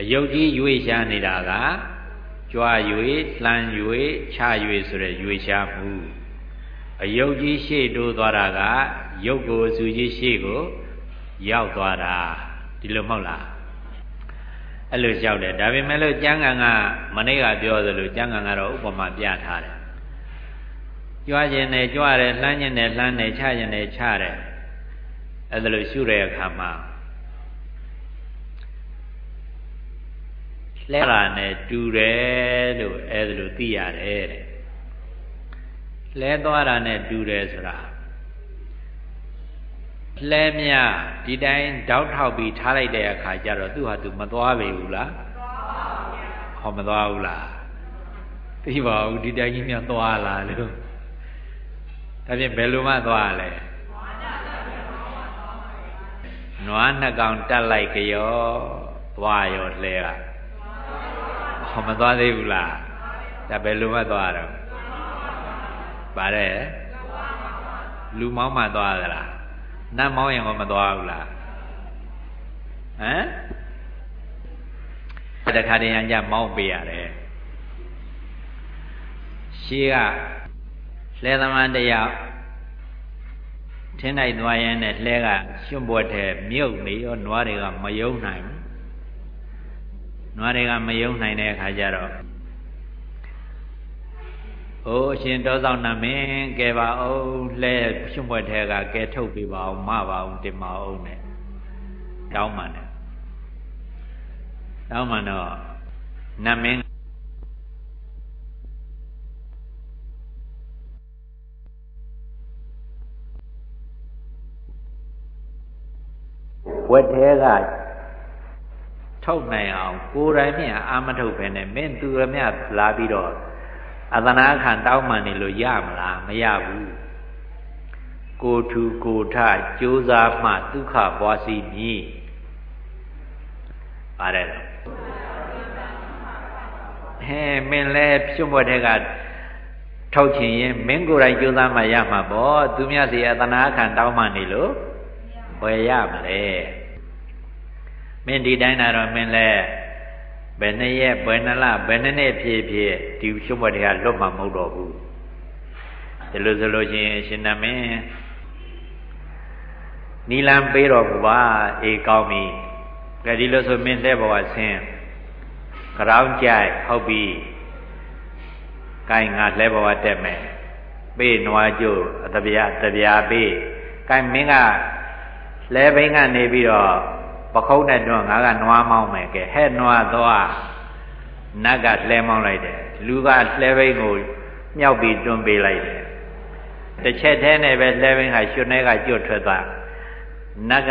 အယုတ်ကြီးရွေ့ရှားနေတာကကြွား၍လှမ်း၍ချ၍ဆိုတဲ့ရွေ့ရှားမှုအယုတ်ကြီးရှေ့တိုးသွားတာကယုတ်ကိုစူကြီးရှေ့ကို ရောက်သွားတာ ဒီလိုမဟုတ်လားအဲ့လိုလျှောက်တယ်ဒါပေမဲ့လို့ကျမ်းဂန်ကမနေ့ကပြောသလိုကျမ်းဂန်ကတော့ဥပမာပြထားတယ်ကြွားခြင်းနဲ့ကြွားတယ်လှမ်းခြင်းနဲ့လှမ်းတယ်ချခြင်းနဲ့ချတယ်အဲ့ဒါလိုရှုတဲ့အခါမှာလဲတာနဲ့တူတယ်လို့အဲ့ဒါလိုသိရတယ်တဲ့လဲသွားတာနဲ့တူတယ်ဆိုတာ လဲမြဒီတိုင်းတောက်ထောက်ပြီးထားလိုက်တဲ့အခါကျတော့သူ့ဟာသူမသွားပေဘူးလားဟောမသွားဘူးလားသိပါဘူးဒီတိုင်းကြီးမြသွားလာလို့ဒါဖြင့်ဘယ်လိုမှသွားလဲနွားနှစ်ကောင်တက်လိုက်ကြောသွားရောလဲကဟောမသွားသေးဘူးလားဒါဘယ်လိုမှသွားတော့ပါတယ်လူမောင်းမှသွားသလား နတ်မောင်းရင်ကမသွားဘူးလားဟမ်တခါတည်းရကြမောင်းပေးရတယ်ရှေးကလဲသမားတယောက်ထင်းလိုက်သွားရင်နဲ့လှဲကရွှွန့်ပွက်တဲ့မြုပ်နေရောနွားတွေကမယုံနိုင်ဘူးနွားတွေကမယုံနိုင်တဲ့အခါကျတော့ အိုးအရှင်တော်ဆောင်နာမင်းကဲပါအောင်လှဲရွှွန့်ပွက်တဲ့ကကဲထုတ်ပေးပါအောင်မပါအောင်တင်ပါအောင်နဲ့တောင်းမှန်တယ်တောင်းမှန်တော့နာမင်းဝက်သေးကထုတ်နိုင်အောင်ကိုယ်တိုင်မြအာမထုတ်ပဲနဲ့မင်းသူရမြလာပြီးတော့ အသနာခံတောင်းမှန်နေလို့ရမလားမရဘူးကိုထူကိုထကြိုးစားမှဒုက္ခပွားစီမည်ပါတယ်ဟဲမင်းလဲပြုံးမတဲ့ကထုတ်ချင်ရင်မင်းကိုယ်တိုင်ကြိုးစားမှရမှာပေါ့သူမြတ်စီအသနာခံတောင်းမှနေလို့ဝယ်ရမလဲမင်းဒီတိုင်းလာတော့မင်းလဲ ဘယ်နှစ်ရက်ဘယ်နှစ်လဘယ်နှစ်နှစ်ဖြစ်ဖြစ်ဒီရှုံးဘတွေကလွတ်မှာမဟုတ်တော့ဘူးဒီလိုဆိုလို့ချင်းအရှင်နမင်းနီလံပေးတော်မူပါအေးကောင်းပြီကြဒီလိုဆိုမင်းလက်ဘဝဆင်းကြောင်းကြိုက်ဟုတ်ပြီကိုင်ငါလက်ဘဝတက်မယ်ပေးနွားကျို့တပြားတပြားပေးကိုင်မင်းကလဲဘိန်းကနေပြီးတော့ ပခုံးနဲ့တွန်းငါကနွားမောင်းမယ်ကဲဟဲ့နွားသွားနတ်ကလှဲမောင်းလိုက်တယ်လူကလှဲဘိန်းကိုမြောက်ပြီးတွန်းပေးလိုက်တယ်တစ်ချက်တည်းနဲ့ပဲလှဲဘိန်းကရွှွနေကကျွတ်ထွက်သွားနတ်က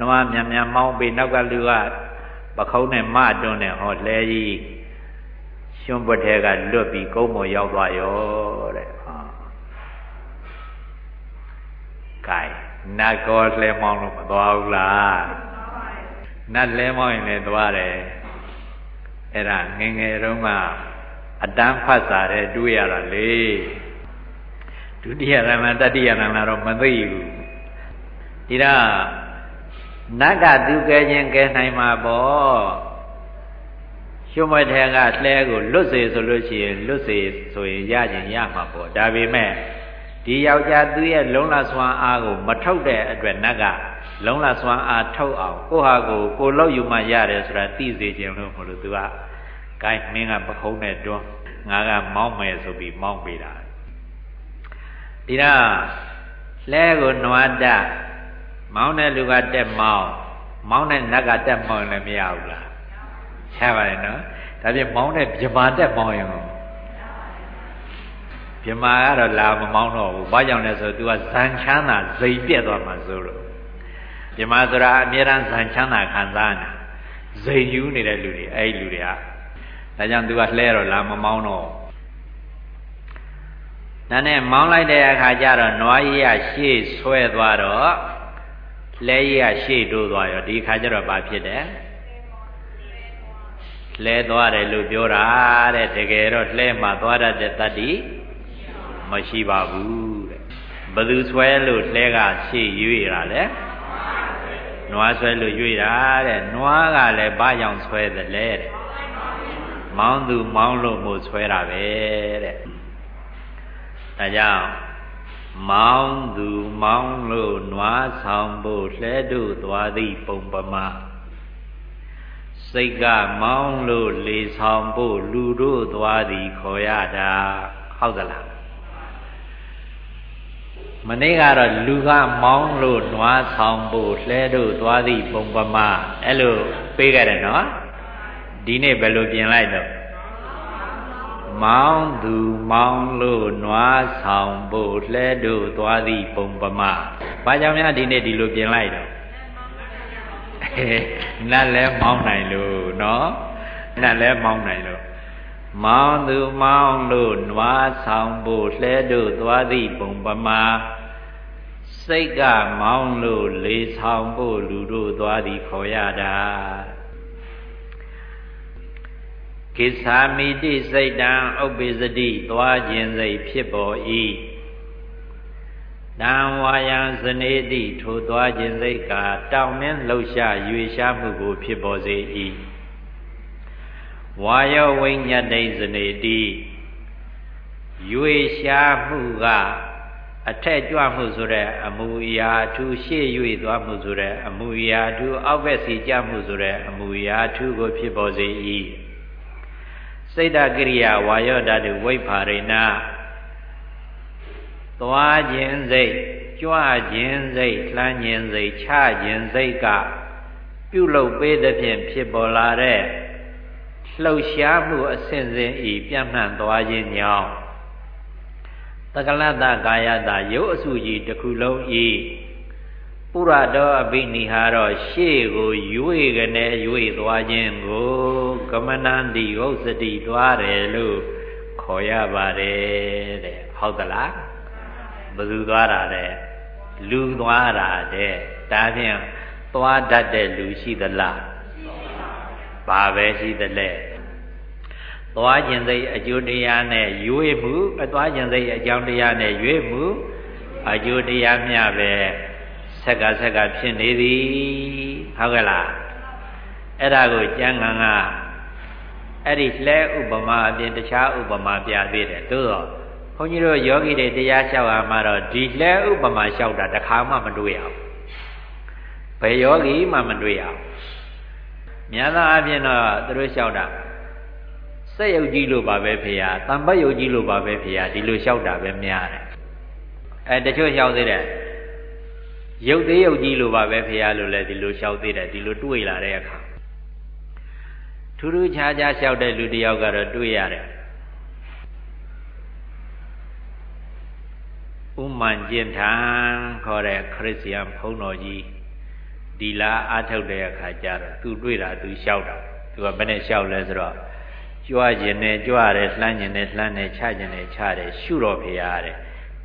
နွားမြန်မြန်မောင်းပြီးနောက်ကလူကပခုံးနဲ့မတွန်းနဲ့ဟောလှဲကြီးရွှွန်ပွက်ထဲကလွတ်ပြီးကုန်းပေါ်ရောက်သွားရောတဲ့ဟာကဲနတ်ကောလှဲမောင်းလို့မသွားဘူးလား နတ်လဲမောင်းရင်လည်းသွားတယ်အဲ့ဒါငငယ်တုန်းကအတန်းဖတ်စာတဲ့တွေးရတာလေဒုတိယရမတတိယရမတော့မသိဘူးဒီတော့နတ်ကသူကဲခြင်းကဲနိုင်မှာပေါ့ရှုမထဲကလှဲကိုလွတ်စေဆိုလို့ရှိရင်လွတ်စေဆိုရင်ရခြင်းရမှာပေါ့ဒါပေမဲ့ဒီယောက်ျားသူရဲ့လုံလစွမ်းအားကိုမထုတ်တဲ့အတွက်နတ်က လုံလစွမ်းအားထုတ်အောင်ကိုဟာကိုကိုလောက်ယူမှရတယ်ဆိုတာသိစေခြင်းလို့မလို့သူကကိုင်းမင်းကပခုံးနဲ့တွန်းငါကမောင်းမယ်ဆိုပြီးမောင်းပေးတာဒီတော့လဲကိုနွားတမောင်းတဲ့လူကတက်မောင်းမောင်းတဲ့နတ်ကတက်မောင်းလည်းမရဘူးလားရပါတယ်နော်ဒါပြင်မောင်းတဲ့ပြမာတက်မောင်းရင်ပြမာကတော့လာမမောင်းတော့ဘူးဘာကြောင့်လဲဆိုသူကဇန်ချမ်းသာဇိမ်ပြက်သွားမှဆိုလို့ ပြမာဆိုတာအမြဲတမ်းဇန်ချမ်းသာခံစားနေဇိမ်ယူနေတဲ့လူတွေအဲ့ဒီလူတွေကဒါကြောင့်သူကလှဲတော့လာမမောင်းတော့ဒါနဲ့မောင်းလိုက်တဲ့အခါကျတော့နွားကြီးကရှေ့ဆွဲသွားတော့လဲကြီးကရှေ့တိုးသွားရောဒီခါကျတော့ဘာဖြစ်တယ်လဲသွားတယ်လို့ပြောတာတဲ့တကယ်တော့လှဲမှသွားတတ်တဲ့တတ္တိမရှိပါဘူးတဲ့ဘသူဆွဲလို့လှဲကရှေ့ရွေ့တာလဲ နွားဆွဲလို့ရွေ့တာတဲ့နွားကလည်းဘာကြောင့်ဆွဲသလဲတဲ့မောင်းသူမောင်းလို့မို့ဆွဲတာပဲတဲ့ဒါကြောင့်မောင်းသူမောင်းလို့နွားဆောင်ဖို့လှဲတို့သွားသည့်ပုံပမာစိတ်ကမောင်းလို့လေဆောင်ဖို့လူတို့သွားသည်ခေါ်ရတာဟုတ်သလား မနေ့ကတော့လူကမောင်းလို့နွားဆောင်ဖို့လှဲတို့သွားသည့်ပုံပမာအဲ့လိုပေးကြတယ်နော်ဒီနေ့ဘယ်လိုပြင်လိုက်တော့မောင်းသူမောင်းလို့နွားဆောင်ဖို့လှဲတို့သွားသည့်ပုံပမာဘာကြောင့်များဒီနေ့ဒီလိုပြင်လိုက်တော့နတ်လည်းမောင်းနိုင်လို့နော်နတ်လည်းမောင်းနိုင်လို့ မောင်းသူမောင်းလို့နွားဆောင်ဖို့လှဲတို့သွားသည့်ပုံပမာစိတ်ကမောင်းလို့လေဆောင်ဖို့လူတို့သွားသည်ခေါ်ရတာကိသာမိတိစိတ်တံဥပ္ပိစတိသွားခြင်းစိတ်ဖြစ်ပေါ်၏တံဝါယံဇနေတိထိုသွားခြင်းစိတ်ကတောင်းမင်းလှုပ်ရှားရွေရှားမှုကိုဖြစ်ပေါ်စေ၏ ဝါယောဝိညာတိဇနေတိရွေရှားမှုကအထက်ကြွမှုဆိုတဲ့အမူအရာထူရှေ့၍သွားမှုဆိုတဲ့အမူအရာထူအောက်ဘက်စီကြမှုဆိုတဲ့အမူအရာထူကိုဖြစ်ပေါ်စေ၏စိတ်တကိရိယာဝါယောဓာတုဝိဖာရိဏသွားခြင်းစိတ်ကြွခြင်းစိတ်လှမ်းခြင်းစိတ်ချခြင်းစိတ်ကပြုလုပ်ပေးသဖြင့်ဖြစ်ပေါ်လာတဲ့ လှုပ်ရှားမှုအစဉ်စဉ်ဤပြန့်နှံ့သွားခြင်းကြောင့်တကလတ္တကာယတာရုပ်အစုကြီးတစ်ခုလုံးဤပုရတောအဘိနိဟာရောရှေ့ကိုရွေကနေရွေသွားခြင်းကိုကမနန္တိဥစ္စတိတွားတယ်လို့ခေါ်ရပါတယ်တဲ့ဟုတ်သလားဘယ်သူသွားတာလဲလူသွားတာတဲ့ဒါဖြင့်သွားတတ်တဲ့လူရှိသလားဘာပဲရှိသလဲ သွားခြင်းစိတ်အကျိုးတရားနဲ့ရွေ့မှုအသွားခြင်းစိတ်အကြောင်းတရားနဲ့ရွေ့မှုအကျိုးတရားမျှပဲဆက်ကဆက်ကဖြစ်နေသည်ဟုတ်ကဲ့လားအဲ့ဒါကိုကျမ်းဂန်ကအဲ့ဒီလှဲဥပမာအပြင်တခြားဥပမာပြသေးတယ်သို့တော့ဘုန်းကြီးတို့ယောဂီတွေတရားလျှောက်ရမှာတော့ဒီလှဲဥပမာလျှောက်တာတစ်ခါမှမတွေ့ရဘူးဘယ်ယောဂီမှမတွေ့ရဘူးများသောအားဖြင့်တော့သူတို့လျှောက်တာ စက်ယုတ်ကြီးလို့ပါပဲဖေဟာတံပတ်ယုတ်ကြီးလို့ပါပဲဖေဟာဒီလိုလျှောက်တာပဲများတယ်အဲတချို့လျှောက်သေးတယ်ရုပ်သေးရုပ်ကြီးလို့ပါပဲဖေဟာလို့လည်းဒီလိုလျှောက်သေးတယ်ဒီလိုတွေ့လာတဲ့အခါထူးထူးခြားခြားလျှောက်တဲ့လူတယောက်ကတော့တွေ့ရတယ်ဥမ္မန်ကျင်ထံခေါ်တဲ့ခရစ်ယာန်ဘုန်းတော်ကြီးဒီလားအားထုတ်တဲ့အခါကျတော့သူတွေ့တာသူလျှောက်တာသူကဘယ်နဲ့လျှောက်လဲဆိုတော့ ကြွခြင်းနဲ့ကြွတယ်လှမ်းခြင်းနဲ့လှမ်းတယ်ချခြင်းနဲ့ချတယ်ရှုတော့ဖေရတယ်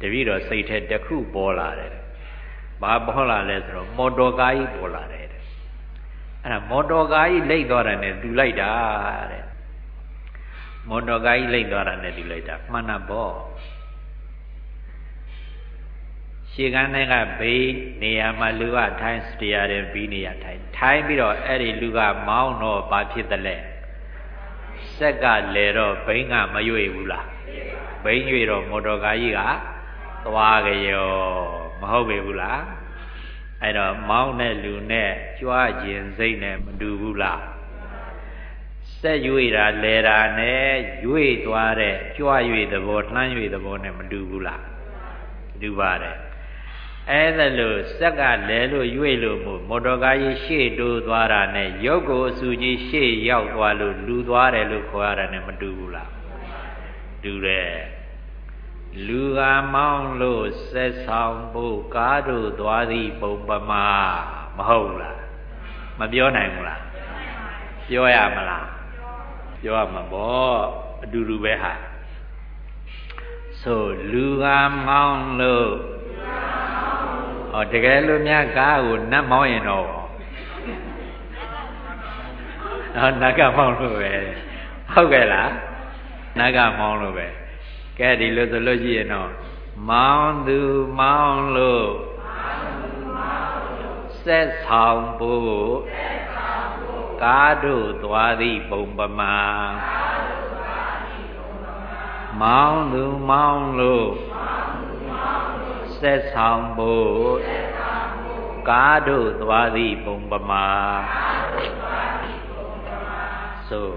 တပည့်တော်စိတ်ထဲတစ်ခုပေါ်လာတယ်ဘာပေါ်လာလဲဆိုတော့မော်တော်ကားကြီးပေါ်လာတယ်တဲ့အဲ့ဒါမော်တော်ကားကြီးလိမ့်သွားတယ်နဲ့တူလိုက်တာတဲ့မော်တော်ကားကြီးလိမ့်သွားတာနဲ့တူလိုက်တာမှန်တာပေါ့ရှေကန်းတဲ့ကဘေးနေရာမှာလူကထိုင်းစတရားတယ်ပြီးနေရထိုင်းထိုင်းပြီးတော့အဲ့ဒီလူကမောင်းတော့ဘာဖြစ်တယ်လဲ စက်ကလဲတော့ဘိန်းကမရွေဘူးလားဘိန်းရွေတော့မော်တော်ကားကြီးကသွားကြရောမဟုတ်ပေဘူးလားအဲ့တော့မောင်းတဲ့လူနဲ့ကြွားခြင်းစိတ်နဲ့မတူဘူးလားဆက်ရွေတာလဲတာနဲ့ရွေသွားတဲ့ကြွားရွေသဘောလှမ်းရွေသဘောနဲ့မတူဘူးလားတူပါတယ် အဲ့ဒါလို့စက်ကလဲလို့ရွေ့လို့မို့မော်တော်ကားကြီးရှေ့တိုးသွားတာနဲ့ရုပ်ကိုအစုကြီးရှေ့ရောက်သွားလို့လူသွားတယ်လို့ခေါ်ရတာနဲ့မတူဘူးလားတူတယ်လူဟာမောင်းလို့ဆက်ဆောင်ဖို့ကားတို့သွားသည့်ပုံပမာမဟုတ်လားမပြောနိုင်ဘူးလားပြောရမလားပြောရမှာပေါ့အတူတူပဲဟာဆိုလူဟာမောင်းလို့ဟော တကယ်လို့များကားကိုနတ်မောင်းရင်တော့ဟောနတ်ကမောင်းလို့ပဲဟုတ်ကဲ့လားနတ်ကမောင်းလို့ပဲကဲဒီလိုဆိုလို့ရှိရင်တော့မောင်းသူမောင်းလို့ဆက်ဆောင်ဖို့ကားတို့သွားသည့်ပုံပမာမောင်းသူမောင်းလို့ ဆက်ဆောင်ဖို့ကားတို့သွားသည့်ပုံပမာဆို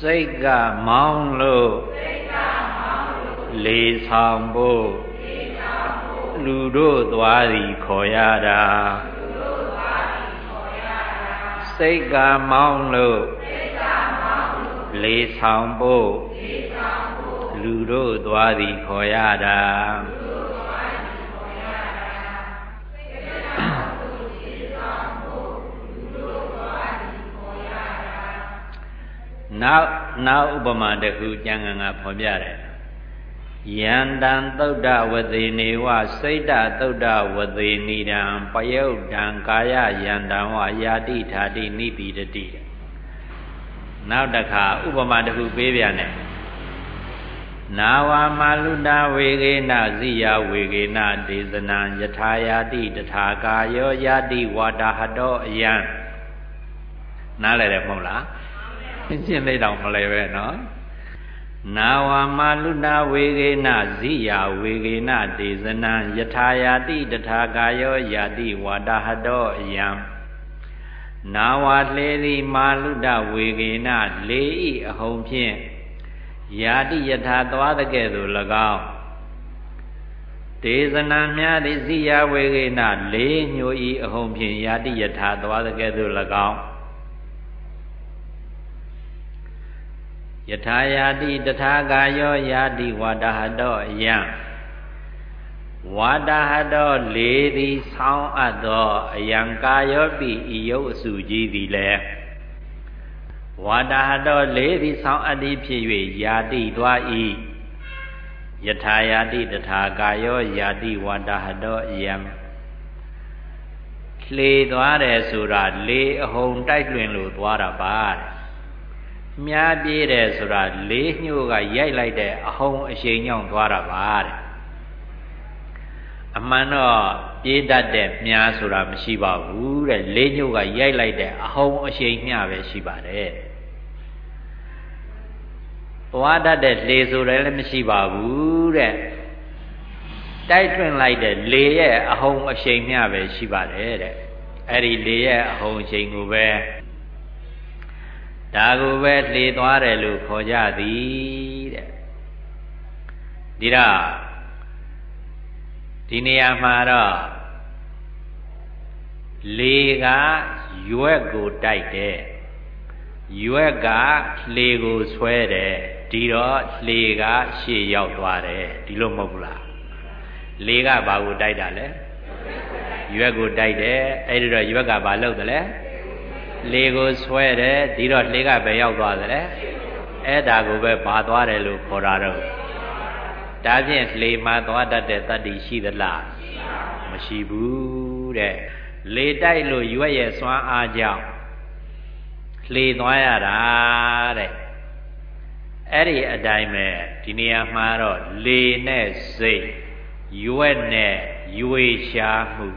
စိတ်ကမောင်းလို့လေဆောင်ဖို့လူတို့သွားသည်ခေါ်ရတာ စိတ်ကမောင်းလို့လေဆောင်ဖို့လူတို့သွားသည်ခေါ်ရတာနောက်နောက်ဥပမာတစ်ခုကျမ်းဂန်ကဖော်ပြတယ် ယန္တံသုဒ္ဓဝသေနေဝစိတ်တသုဒ္ဓဝသေနိဒံပယုတ်တံကာယယန္တံဝယာတိဓာတိနိပိတတိနောက်တစ်ခါဥပမာတစ်ခုပေးပြန်တယ်နာဝမာလုတဝေကေနဇိယဝေကေနဒေသနံယထာယာတိတထာကာယောယာတိဝါဒဟတောအယံနားလည်တယ်မဟုတ်လားရှင်းလိုက်တော့မလဲပဲเนาะ နာဝမာလုတဝေကေနဇိယဝေကေနဒေသနံယထာယာတိတထာကာယောယာတိဝါဒဟတောအယံနာဝလှေသည်မာလုတဝေကေနလေဤအဟုန်ဖြင့်ယာတိယထာသွားတဲ့ကဲ့သို့၎င်းဒေသနာမြာသည်ဇိယဝေကေနလေးညိုဤအဟုန်ဖြင့်ယာတိယထာသွားတဲ့ကဲ့သို့၎င်း ယထာယာတိတထာဂာယောယာတိဝါဒဟတောအယံဝါဒဟတောလေသည်ဆောင်းအပ်သောအယံကာယောပိဤယုတ်အစုကြီးသည်လည်းဝါဒဟတောလေးသည်ဆောင်းအပ်သည်ဖြစ်၍ယာတိသွား၏ယထာယာတိတထာကာယောယာတိဝါဒဟတောအယံလှေသွားတယ်ဆိုတာလေအဟုန်တိုက်လွင်လို့သွားတာပါ မြားပြေးတယ်ဆိုတာလေးညှို့ကရိုက်လိုက်တဲ့အဟုန်အရှိန်ကြောင့်သွားတာပါတဲ့အမှန်တော့ပြေးတတ်တဲ့မြားဆိုတာမရှိပါဘူးတဲ့လေးညှို့ကရိုက်လိုက်တဲ့အဟုန်အရှိန်မျှပဲရှိပါတယ်သွားတတ်တဲ့လေဆိုတယ်လည်းမရှိပါဘူးတဲ့တိုက်ထွင်လိုက်တဲ့လေရဲ့အဟုန်အရှိန်မျှပဲရှိပါတယ်တဲ့အဲ့ဒီလေရဲ့အဟုန်အရှိန်ကိုပဲ ဒါကိုပဲလေသွားတယ်လို့ခေါ်ကြသည်တဲ့ဒီတော့ဒီနေရာမှာတော့လေကရွက်ကိုတိုက်တယ်ရွက်ကလေကိုဆွဲတယ်ဒီတော့လေကရှေ့ရောက်သွားတယ်ဒီလိုမဟုတ်ဘူးလားလေကဘာကိုတိုက်တာလဲရွက်ကိုတိုက်တယ်အဲ့ဒီတော့ရွက်ကဘာလုပ်တယ်လဲ လေကိုဆွဲတယ်ဒီတော့လေကပဲရောက်သွားတယ်အဲ့ဒါကိုပဲဘာသွားတယ်လို့ခေါ်တာတော့ဒါဖြင့်လေမှာသွားတတ်တဲ့တတ္တိရှိသလားမရှိဘူးတဲ့လေတိုက်လို့ရွက်ရဲ့စွမ်းအားကြောင့်လေသွားရတာတဲ့အဲ့ဒီအတိုင်းပဲဒီနေရာမှာတော့လေနဲ့စိတ်ရွက်နဲ့ရွေရှားမှု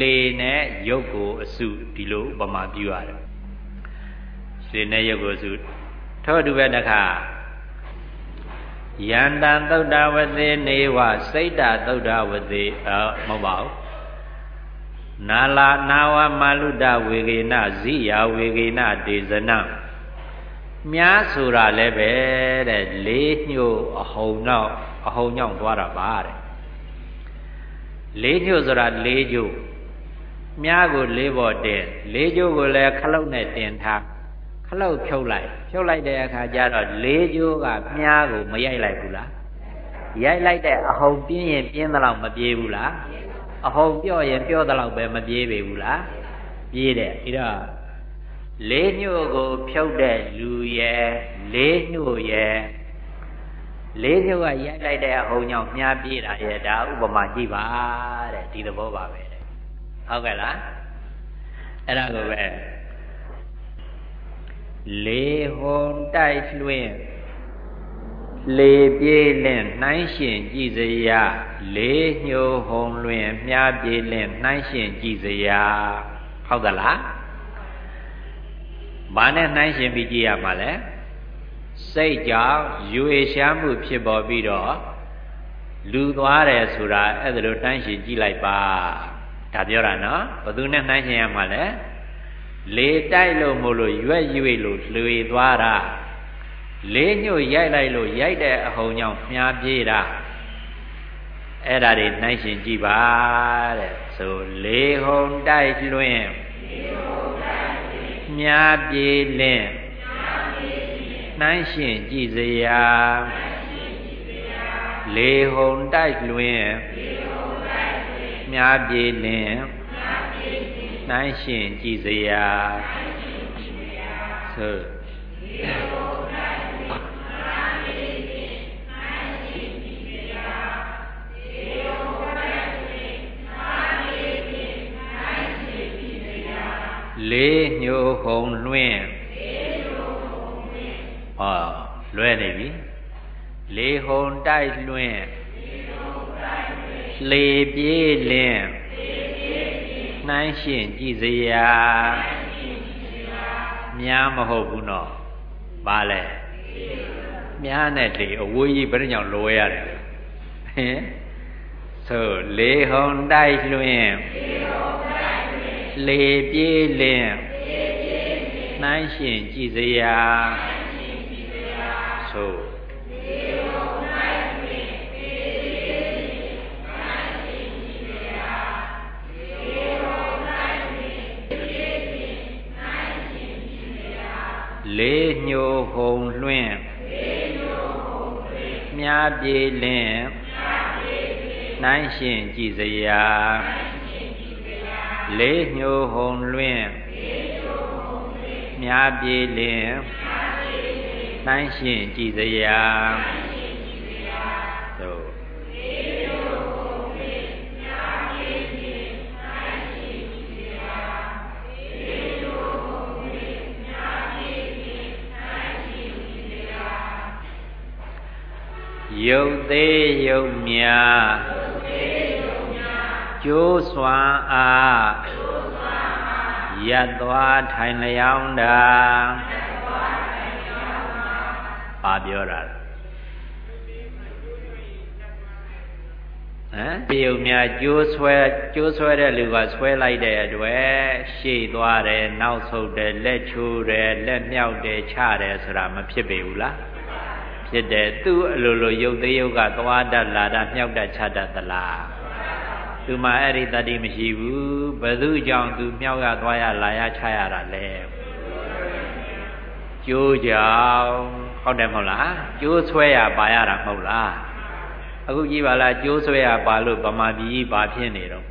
လေနဲ့ရုပ်ကိုအစုဒီလိုဥပမာပြုရတယ်လေနဲ့ရုပ်ကိုအစုထို့အတူပဲတခါယန္တံသုဒ္ဓဝသေနေဝစိတ်တသုဒ္ဓဝသေအော်မဟုတ်ပါဘူးနာလာနာဝမာလုဒဝေကေနဇိယဝေကေနဒေဇနမြားဆိုတာလည်းပဲတဲ့လေးညှို့အဟုန်တော့အဟုန်ညောင်းသွားတာပါတဲ့လေးညှို့ဆိုတာလေးကျိုး မြားကိုလေးပေါ်တင်လေးကျိုးကိုလည်းခလုတ်နဲ့တင်ထားခလုတ်ဖြုတ်လိုက်ဖြုတ်လိုက်တဲ့အခါကျတော့လေးကျိုးကမြားကိုမရိုက်လိုက်ဘူးလားရိုက်လိုက်တဲ့အဟုန်ပြင်းရင်ပြင်းသလောက်မပြေးဘူးလားအဟုန်ပြော့ရင်ပြော့သလောက်ပဲမပြေးပေဘူးလားပြေးတယ်ပြီးတော့လေးညှို့ကိုဖြုတ်တဲ့လူရဲ့လေးညှို့ရဲ့လေးညှို့ကရိုက်လိုက်တဲ့အဟုန်ကြောင့်မြားပြေးတာရဲ့ဒါဥပမာကြည့်ပါတဲ့ဒီသဘောပါပဲတဲ့ ဟုတ်ကဲ့လားအဲ့ဒါကိုပဲလေးဟွန်တိုက်လွှင့်လေပြေးလင့်နှိုင်းရှင်ကြည်စရာလေးညှိုးဟုံလွင်မြားပြေးလင့်နှိုင်းရှင်ကြည်စရာဟုတ်သလားဘာနဲ့နှိုင်းရှင်ပြီးကြည့်ရမှာလဲစိတ်ကြောင့်ယူရရှားမှုဖြစ်ပေါ်ပြီးတော့လူသွားတယ်ဆိုတာအဲ့ဒါလိုနှိုင်းရှင်ကြည့်လိုက်ပါ ဒါပြောတာနော်ဘသူနဲ့နှိုင်းရှင်ရမှာလဲလေတိုက်လို့မို့လို့ရွက်ရွေလို့လွေသွားတာလေးညှို့ရိုက်လိုက်လို့ရိုက်တဲ့အဟုန်ကြောင့်မြားပြေးတာအဲ့ဒါတွေနှိုင်းရှင်ကြည့်ပါတဲ့ဆိုလေးဟုန်တိုက်လွင်မြားပြေးလင့်နှိုင်းရှင်ကြည့်စရာလေးဟုန်တိုက်လွင် မြားပြေလင်နှိုင်းရှင်ကြည်စရာသို့လေးညိုခုံလွင့်ဟောလွဲနေပြီလေးဟုံတိုက်လွင့်လေးဟုံ ပြေးလင်းနှိုင်းရှင်ကြည်စရာများမဟုတ်ဘူးနော်ပါလဲများနဲ့လေအဝေးကြီးဘယ်ကြောင့်လိုရတယ်ဟင်ဆိုလေဟုံတိုက်လွင့်လေပြေးလင်းနှိုင်းရှင်ကြည်စရာဆို လေးညိုဟုံလွင့်မြားပြေလင်းနှိုင်းရှင်ကြည်စရာလေးညိုဟုံလွင့်မြားပြေလင်းနှိုင်းရှင်ကြည်စရာသို့ ယုတ်သေးယုတ်မြာကျိုးစွာအားယတ်သွားထိုင်လျောင်းတာပါပြောတာဟမ်ပြုံများကျိုးဆွဲကျိုးဆွဲတဲ့လူကဆွဲလိုက်တဲ့အတွက်ရှေ့သွားတယ်နောက်ဆုတ်တယ်လက်ချိုးတယ်လက်မြောက်တယ်ချတယ်ဆိုတာမဖြစ်ပေဘူးလား ဖြစ်တယ်သူ့အလိုလိုရုပ်သေးရုပ်ကသွားတတ်လာတတ်မြောက်တတ်ချတတ်သလားသူမှအဲ့ဒီတတိမရှိဘူးဘသူကြောင့်သူမြောက်ရသွားရလာရချရတာလဲကျိုးကြောင့်ဟုတ်တယ်မဟုတ်လားကျိုးဆွဲရပါရတာမဟုတ်လားအခုကြည့်ပါလားကျိုးဆွဲရပါလို့ဗမာပြည်ဘာဖြစ်နေတော့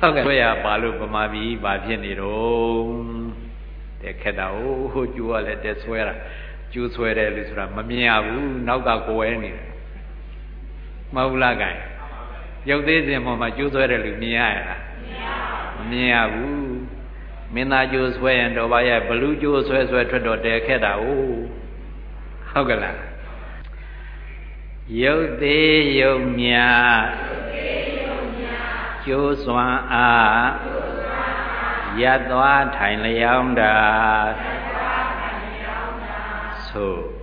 ဟုတ်ကဲ့ဆွဲရပါလို့ဗမာပြည်ဘာဖြစ်နေတော့ တဲ့ခက်တာဟိုကျိုးကလည်းတက်ဆွဲတာကျိုးဆွဲတယ်လို့ဆိုတာမမြင်ရဘူးနောက်ကကိုယ်ဝဲနေတယ်မဟုတ်လားကဲရုပ်သေးစင်ပေါ်မှာကျိုးဆွဲတယ်လို့မြင်ရရလားမမြင်ရဘူးမင်းသားကျိုးဆွဲရင်တော့ဘာရဲ့ဘလူးကျိုးဆွဲဆွဲထွက်တော့တဲခက်တာဟုတ်ဟုတ်ကလားရုပ်သေးရုပ်မြကျိုးစွမ်းအား ရသွားထိုင်လျောင်းတာသို့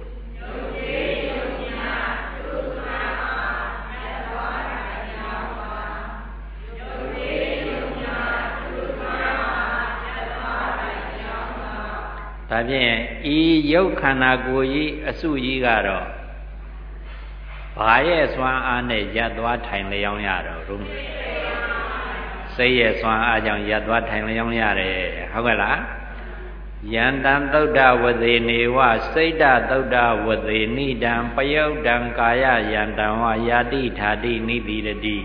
ဒါဖြင့်ဤရုပ်ခန္ဓာကိုယ်ကြီးအစုကြီးကတော့ဘာရဲ့စွမ်းအားနဲ့ရပ်သွားထိုင်လျောင်းရတော့ဘုရား စိတ်ရဲ့စွမ်းအားကြောင့်ရပ်သွားထိုင်လျောင်းရတယ်ဟုတ်ကဲ့လားယန္တံသုဒ္ဓဝသေနေဝစိတ်တသုဒ္ဓဝသေနိတံပယုတ်တံကာယယန္တံဝယာတိဌာတိနိတိရတိ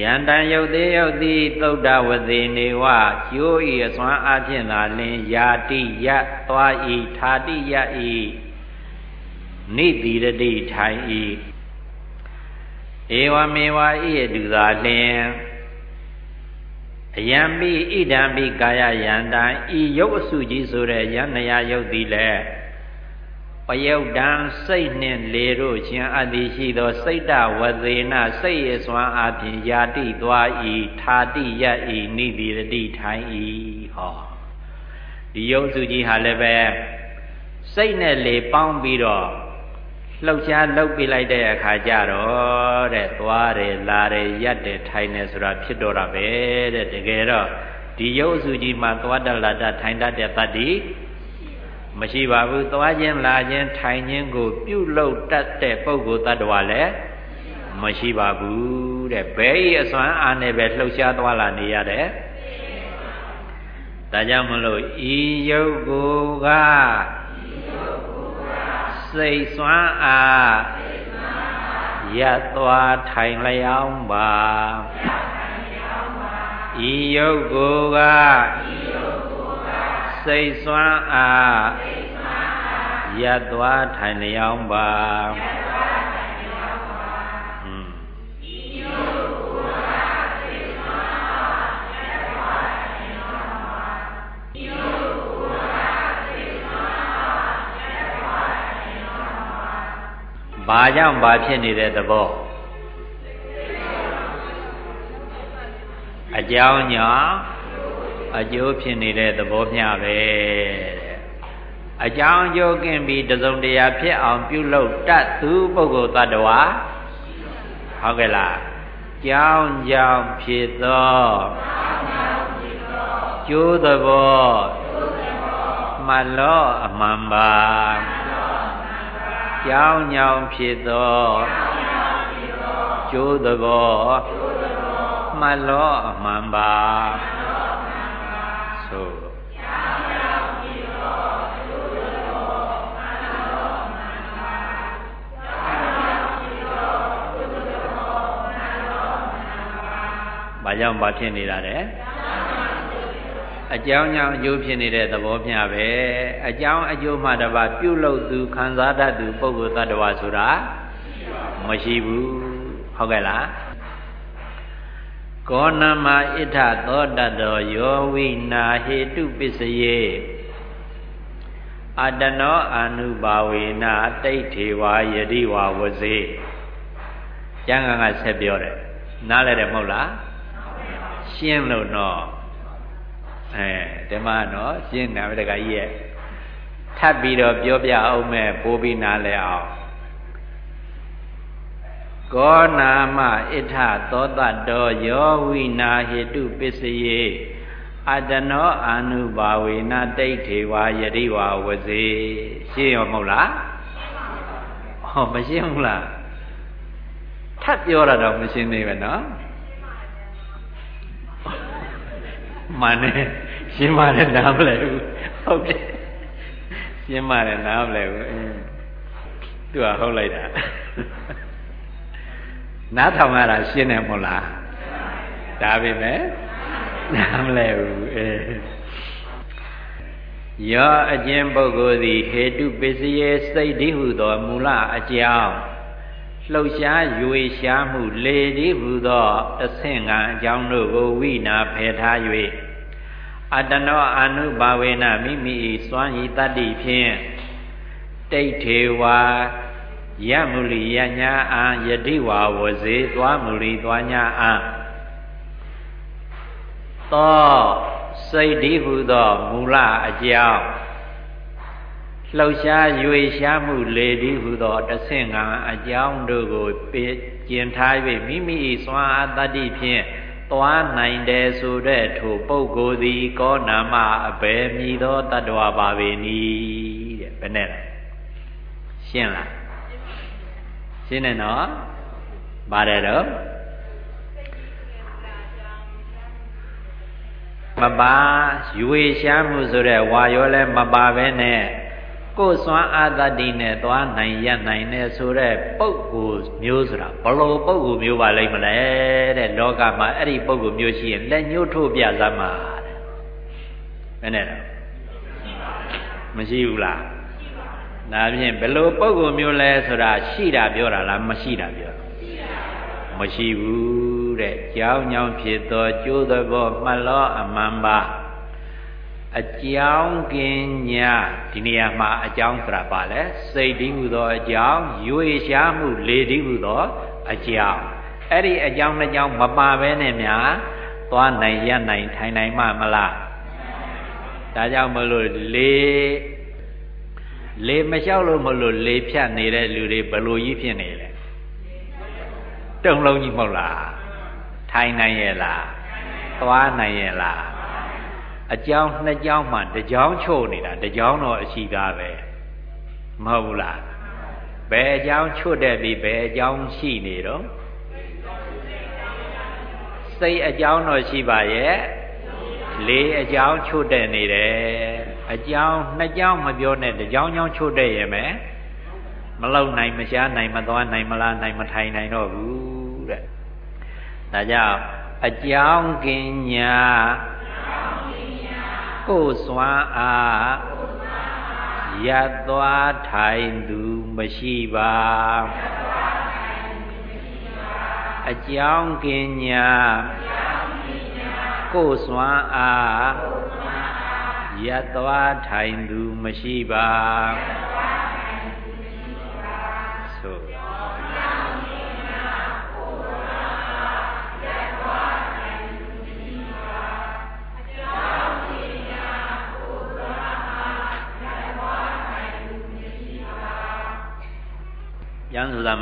ယန္တံယုတ်သေးယုတ်သည်သုဒ္ဓဝသေနေဝကျိုးဤအစွမ်းအားဖြင့်သာလင်ယာတိယသွားဤဌာတိယဤနိတိရတိထိုင်ဤဧဝမေဝဤအတုသာလင် အယံပိဣဒံပိကာယယန္တံဤရုပ်အစုကြီးဆိုတဲ့ယန္နယရုပ်သည်လည်းပယုတ်တံစိတ်နှင့်လေတို့ခြင်းအတ္တိရှိသော စိတ်တဝသေနစိတ်ရစွမ်းအပြင်ယာတိသွားဤထာတိယဤနိတိရတိထိုင်ဤဟောဒီရုပ်စုကြီးဟာလည်းပဲစိတ်နဲ့လေပေါင်းပြီးတော့ လှုပ်ရှားလှုပ်ပြလိုက်တဲ့အခါကျတော့တဲ့သွားတယ်လာတယ်ရက်တယ်ထိုင်တယ်ဆိုတာဖြစ်တော့တာပဲတဲ့တကယ်တော့ဒီရုပ်စုကြီးမှာသွားတတ်လာတတ်ထိုင်တတ်တဲ့တတ္တိမရှိပါဘူးသွားခြင်းလာခြင်းထိုင်ခြင်းကို ပြုလုပ်တတ်တဲ့ပုဂ္ဂိုလ်တ attva လည်းမရှိပါဘူးတဲ့ဘယ်ဤအစွမ်းအားနဲ့ပဲလှုပ်ရှားသွားလာနေရတယ်ဒါကြောင့်မလို့ဤယုတ်ကိုက စိတ်စွမ်းအားရသွားထိုင်လျောင်းပါဤယုတ်ကိုကစိတ်စွမ်းအားရသွားထိုင်လျောင်းပါ ဘာကြောင့်ဘာဖြစ်နေတဲ့သဘောအကြောင်းကြောင့်အကျိုးဖြစ်နေတဲ့သဘောမျှပဲအကြောင်းအကျိုးကင်းပြီးတစုံတရာဖြစ်အောင်ပြုလုပ်တတ်သူပုဂ္ဂိုလ်တ attva ဟုတ်ကဲ့လားကြောင်းကြောင့်ဖြစ်သောကျိုးသဘောမှလောအမှန်ပါ ကြောင်းကြောင့်ဖြစ်သောကျိုးသဘောမှလောအမှန်ပါဆိုဘာကြောင့်ဘာဖြစ်နေတာလဲ အကြောင်းကြောင့်အကျိုးဖြစ်နေတဲ့သဘောမျှပဲအကြောင်းအကျိုးမှတပါပြုလုပ်သူခံစားတတ်သူပုဂ္ဂိုလ်တ attva ဆိုတာမရှိဘူးဟုတ်ကဲ့လားကောဏမဣထသောတတောယောဝိနာဟေတုပစ္စယေအတနောအာနုဘာဝေနာတိဋ္ဌေဝါယတိဝါဝစေကျမ်းဂန်ကဆက်ပြောတယ်နားလဲတယ်မဟုတ်လားရှင်းလို့တော့ အဲဒီမှာတော့ရှင်းနာမတကကြီးရဲ့ထပ်ပြီးတော့ပြောပြအောင်မဲ့ပိုးပြီးနားလဲအောင်ကောနာမဣထသောတတောယောဝိနာဟေတုပစ္စယေအတနောအာနုဘာဝေနတိဋ္ဌေဝါယတိဝါဝစေရှင်းရောမဟုတ်လားဟောမရှင်းဘူးလားထပ်ပြောတာတော့မရှင်းသေးပဲနော် မှန်တယ်ရှင်းပါတယ်နားမလဲဘူးဟုတ်တယ်ရှင်းပါတယ်နားမလဲဘူးအင်းသူကဟုတ်လိုက်တာနားထောင်ရတာရှင်းတယ်မဟုတ်လားဒါပဲပဲနားမလဲဘူးအဲယောအကျဉ်ပုဂ္ဂိုလ်သည်ဟေတုပစ္စယေစိတ်တည်းဟုသောမူလအကြောင်း လှုပ်ရှားရွေရှားမှုလေတည်းဟုသောတဆင့်ကအကြောင်းတို့ကိုဝိနာဖယ်ထား၍အတနောအာနုဘာဝေနမိမိ၏စွမ်းရည်တတ္တိဖြင့်တိဋ္ဌေဝါယမူလီယညာအာယတိဝါဝဇေသွားမူလီသွားညာအာသောစိတ်ဒီဟုသောမူလအကြောင်း လှုပ်ရှားရွေရှားမှုလေဒီဟုသောတဆင့်ကအကြောင်းတို့ကိုကျင်ထား၍မိမိ၏စွမ်းအားတတ္တိဖြင့်သွားနိုင်တယ်ဆိုတဲ့ထိုပုဂ္ဂိုလ်သည်ကောနာမအဘယ်မြည်သောတ attva ပါပေနည်းတဲ့ဘယ်နဲ့လဲရှင်းလားရှင်းတယ်နော်ပါတယ်တော့မပါရွေရှားမှုဆိုတဲ့ဝါရောလဲမပါပဲနဲ့ ကိုယ်စွမ်းအာသတိနဲ့သွားနိုင်ရနိုင်တဲ့ဆိုတဲ့ပုဂ္ဂိုလ်မျိုးဆိုတာဘလို့ပုဂ္ဂိုလ်မျိုးပါလိမ့်မလဲတဲ့လောကမှာအဲ့ဒီပုဂ္ဂိုလ်မျိုးရှိရင်လက်ညှိုးထိုးပြစမ်းပါတဲ့ဘယ်နဲ့လဲမရှိဘူးလားဒါဖြင့်ဘလို့ပုဂ္ဂိုလ်မျိုးလဲဆိုတာရှိတာပြောတာလားမရှိတာပြောမရှိဘူးတဲ့ကြောင်းကြောင်းဖြစ်သောကျိုးသဘောမှတ်လောအမှန်ပါ အကြောင်းကင်ညာဒီနေရာမှာအကြောင်းဆိုတာပါလဲစိတ်တည်းဟူသောအကြောင်းရွေရှားမှုလေတည်းဟူသောအကြောင်းအဲ့ဒီအကြောင်းနှစ်ကြောင်းမပါဘဲနဲ့များသွားနိုင်ရနိုင်ထိုင်နိုင်မှမလားဒါကြောင့်မလို့လေလေမလျှောက်လို့မလို့လေဖြတ်နေတဲ့လူတွေဘလို့ကြီးဖြစ်နေလဲတုံလုံးကြီးမဟုတ်လားထိုင်နိုင်ရဲ့လားသွားနိုင်ရဲ့လား အကြောင်းနှစ်ကြောင်းမှတစ်ကြောင်းချို့နေတာတစ်ကြောင်းတော့အရှိသားပဲမဟုတ်ဘူးလားဘယ်အကြောင်းချို့တဲ့ပြီးဘယ်အကြောင်းရှိနေတော့စိတ်အကြောင်းတော့ရှိပါရဲ့လေးအကြောင်းချို့တဲ့နေတယ်အကြောင်းနှစ်ကြောင်းမပြောနဲ့တစ်ကြောင်းကြောင်းချို့တဲ့ရဲ့မယ်မလောက်နိုင်မရှားနိုင်မသွားနိုင်မလားနိုင်မထိုင်နိုင်တော့ဘူးတဲ့ဒါကြောင့်အကြောင်းကင်ညာ ကိုယ်စွမ်းအားရသွားထိုင်သူမရှိပါအကြောင်းကင်ညာကိုယ်စွမ်းအားရသွားထိုင်သူမရှိပါ ပြန်ဆိုသား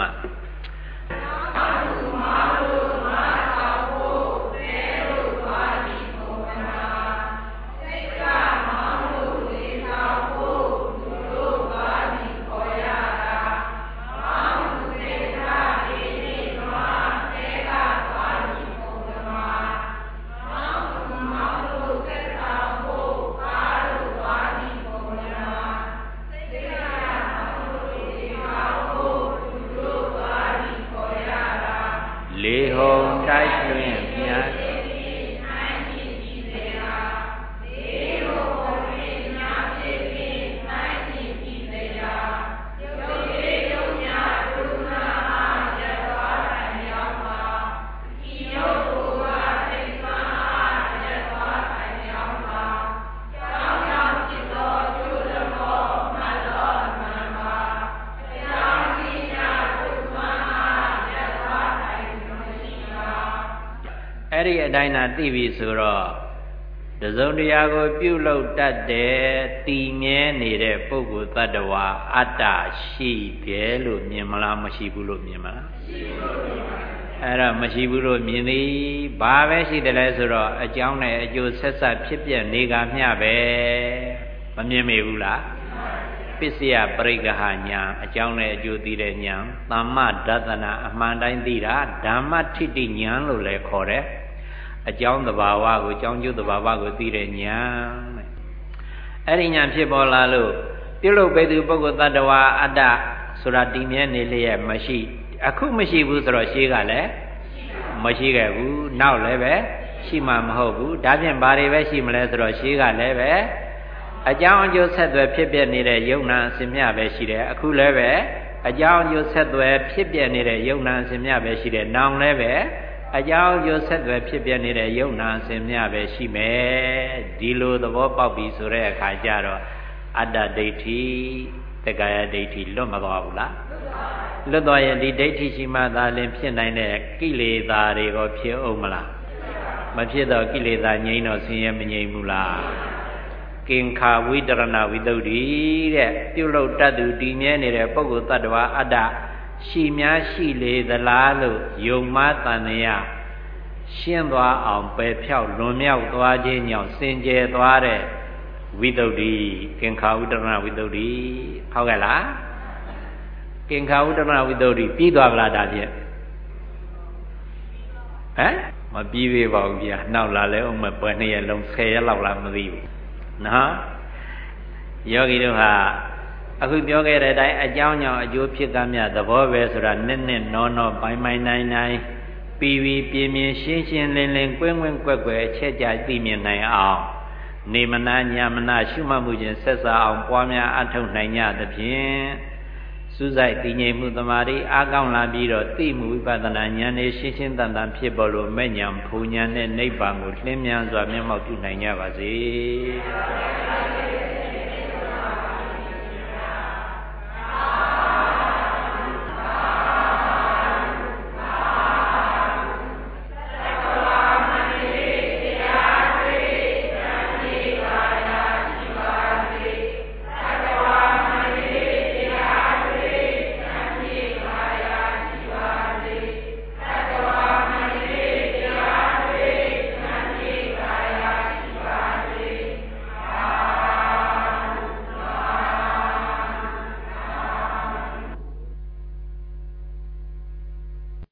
တိုင်းသာသိပြီဆိုတော့တစုံတရာကို ပြုလုပ်တတ်တဲ့တည်မြဲနေတဲ့ပုဂ္ဂိုလ်တ attva အတ္တရှိတယ်လို့မြင်မလားမရှိဘူးလို့မြင်မလားရှိပါဘူးအဲ့တော့မရှိဘူးလို့မြင်သည်ဘာပဲရှိတယ်လဲဆိုတော့အကြောင်းနဲ့အကျိုးဆက်ဆက်ဖြစ်ပြနေကမျှပဲမမြင်မိဘူးလားပစ္စယပရိက္ခဟာညာအကြောင်းနဲ့အကျိုးသိတဲ့ညာသမ္မဒသနာအမှန်တိုင်းသိတာဓမ္မထိတိညာလို့လည်းခေါ်တယ် အကြောင်းတဘာဝကိုအကြောင်းကျိုးတဘာဝကိုသိတဲ့ဉာဏ်တဲ့အဲ့ဒီဉာဏ်ဖြစ်ပေါ်လာလို့ပြုလုပ်ပေသူပုဂ္ဂိုလ်တ attva အတ္တဆိုတာတည်မြဲနေလျက်မရှိ အခုမရှိဘူးဆိုတော့ရှေးကလည်းမရှိခဲ့ဘူးနောက်လည်းပဲရှိမှမဟုတ်ဘူးဒါဖြင့်ဘာတွေပဲရှိမလဲဆိုတော့ရှေးကလည်းပဲအကြောင်းအကျိုးဆက်သွယ်ဖြစ်ပြနေတဲ့ယုံနာအစဉ်မြပဲရှိတယ်အခုလည်းပဲအကြောင်းအကျိုးဆက်သွယ်ဖြစ်ပြနေတဲ့ယုံနာအစဉ်မြပဲရှိတယ်နောင်လည်းပဲ အကြောင်းကျိုးဆက်သွယ်ဖြစ်ပြနေတဲ့ယုံနာအစဉ်မြပဲရှိမယ်ဒီလိုသဘောပေါက်ပြီဆိုတဲ့အခါကျတော့အတ္တဒိဋ္ဌိတက္ကရာဒိဋ္ဌိလွတ်မသွားဘူးလားလွတ်သွားရင်ဒီဒိဋ္ဌိရှိမှသာလင်ဖြစ်နိုင်တဲ့ကိလေသာတွေကိုဖြစ်အောင်မလားမဖြစ်တော့ကိလေသာငြိမ်းတော့ဆင်းရဲမငြိမ်းဘူးလားကင်္ခာဝိတရဏဝိတ္တုဒီတဲ့ပြုလုပ်တတ်သူတည်မြဲနေတဲ့ပုဂ္ဂိုလ်တ attva အတ္တ ရှိများရှိလေသလားလို့ယုံမတန်ရရှင်းသွားအောင်ပယ်ဖြောက်လွန်မြောက်သွားခြင်းကြောင့်စင်ကြယ်သွားတဲ့ဝိတ္တုဒ္ဓိကင်္ခာဥဒရဏဝိတ္တုဒ္ဓိဟုတ်ကဲ့လားကင်္ခာဥဒရဏဝိတ္တုဒ္ဓိပြီးသွားဗလားဒါဖြင့်ဟမ်မပြီးသေးပါဘူးဗျာနောက်လာလဲအောင်မပွဲနှစ်ရက်လုံး10ရက်လောက်လားမသိဘူးနော်ယောဂီတို့ဟာ အခုပြောခဲ့တဲ့အတိုင်းအကြောင်းကြောင့်အကျိုးဖြစ်ကမြသဘောပဲဆိုတာနစ်နစ်နောနောပိုင်းပိုင်းနိုင်နိုင်ပြီးပြီးပြင်းပြင်းရှင်းရှင်းလင်းလင်းကွင်းကွင်းကွက်ကွယ်အချက်ကြသိမြင်နိုင်အောင်နေမနာညာမနာရှုမှတ်မှုခြင်းဆက်စားအောင်ပွားများအထောက်နိုင်ကြသဖြင့်စူးစိုက်တည်ငြိမ်မှုတမာရီအားကောင်းလာပြီးတော့သိမှုဝိပဿနာဉာဏ်နဲ့ရှင်းရှင်းတန်တန်ဖြစ်ပေါ်လို့မဲ့ဉာဏ်ဖူဉာဏ်နဲ့နိဗ္ဗာန်ကိုလင်းမြန်စွာမျက်မှောက်ပြုနိုင်ကြပါစေ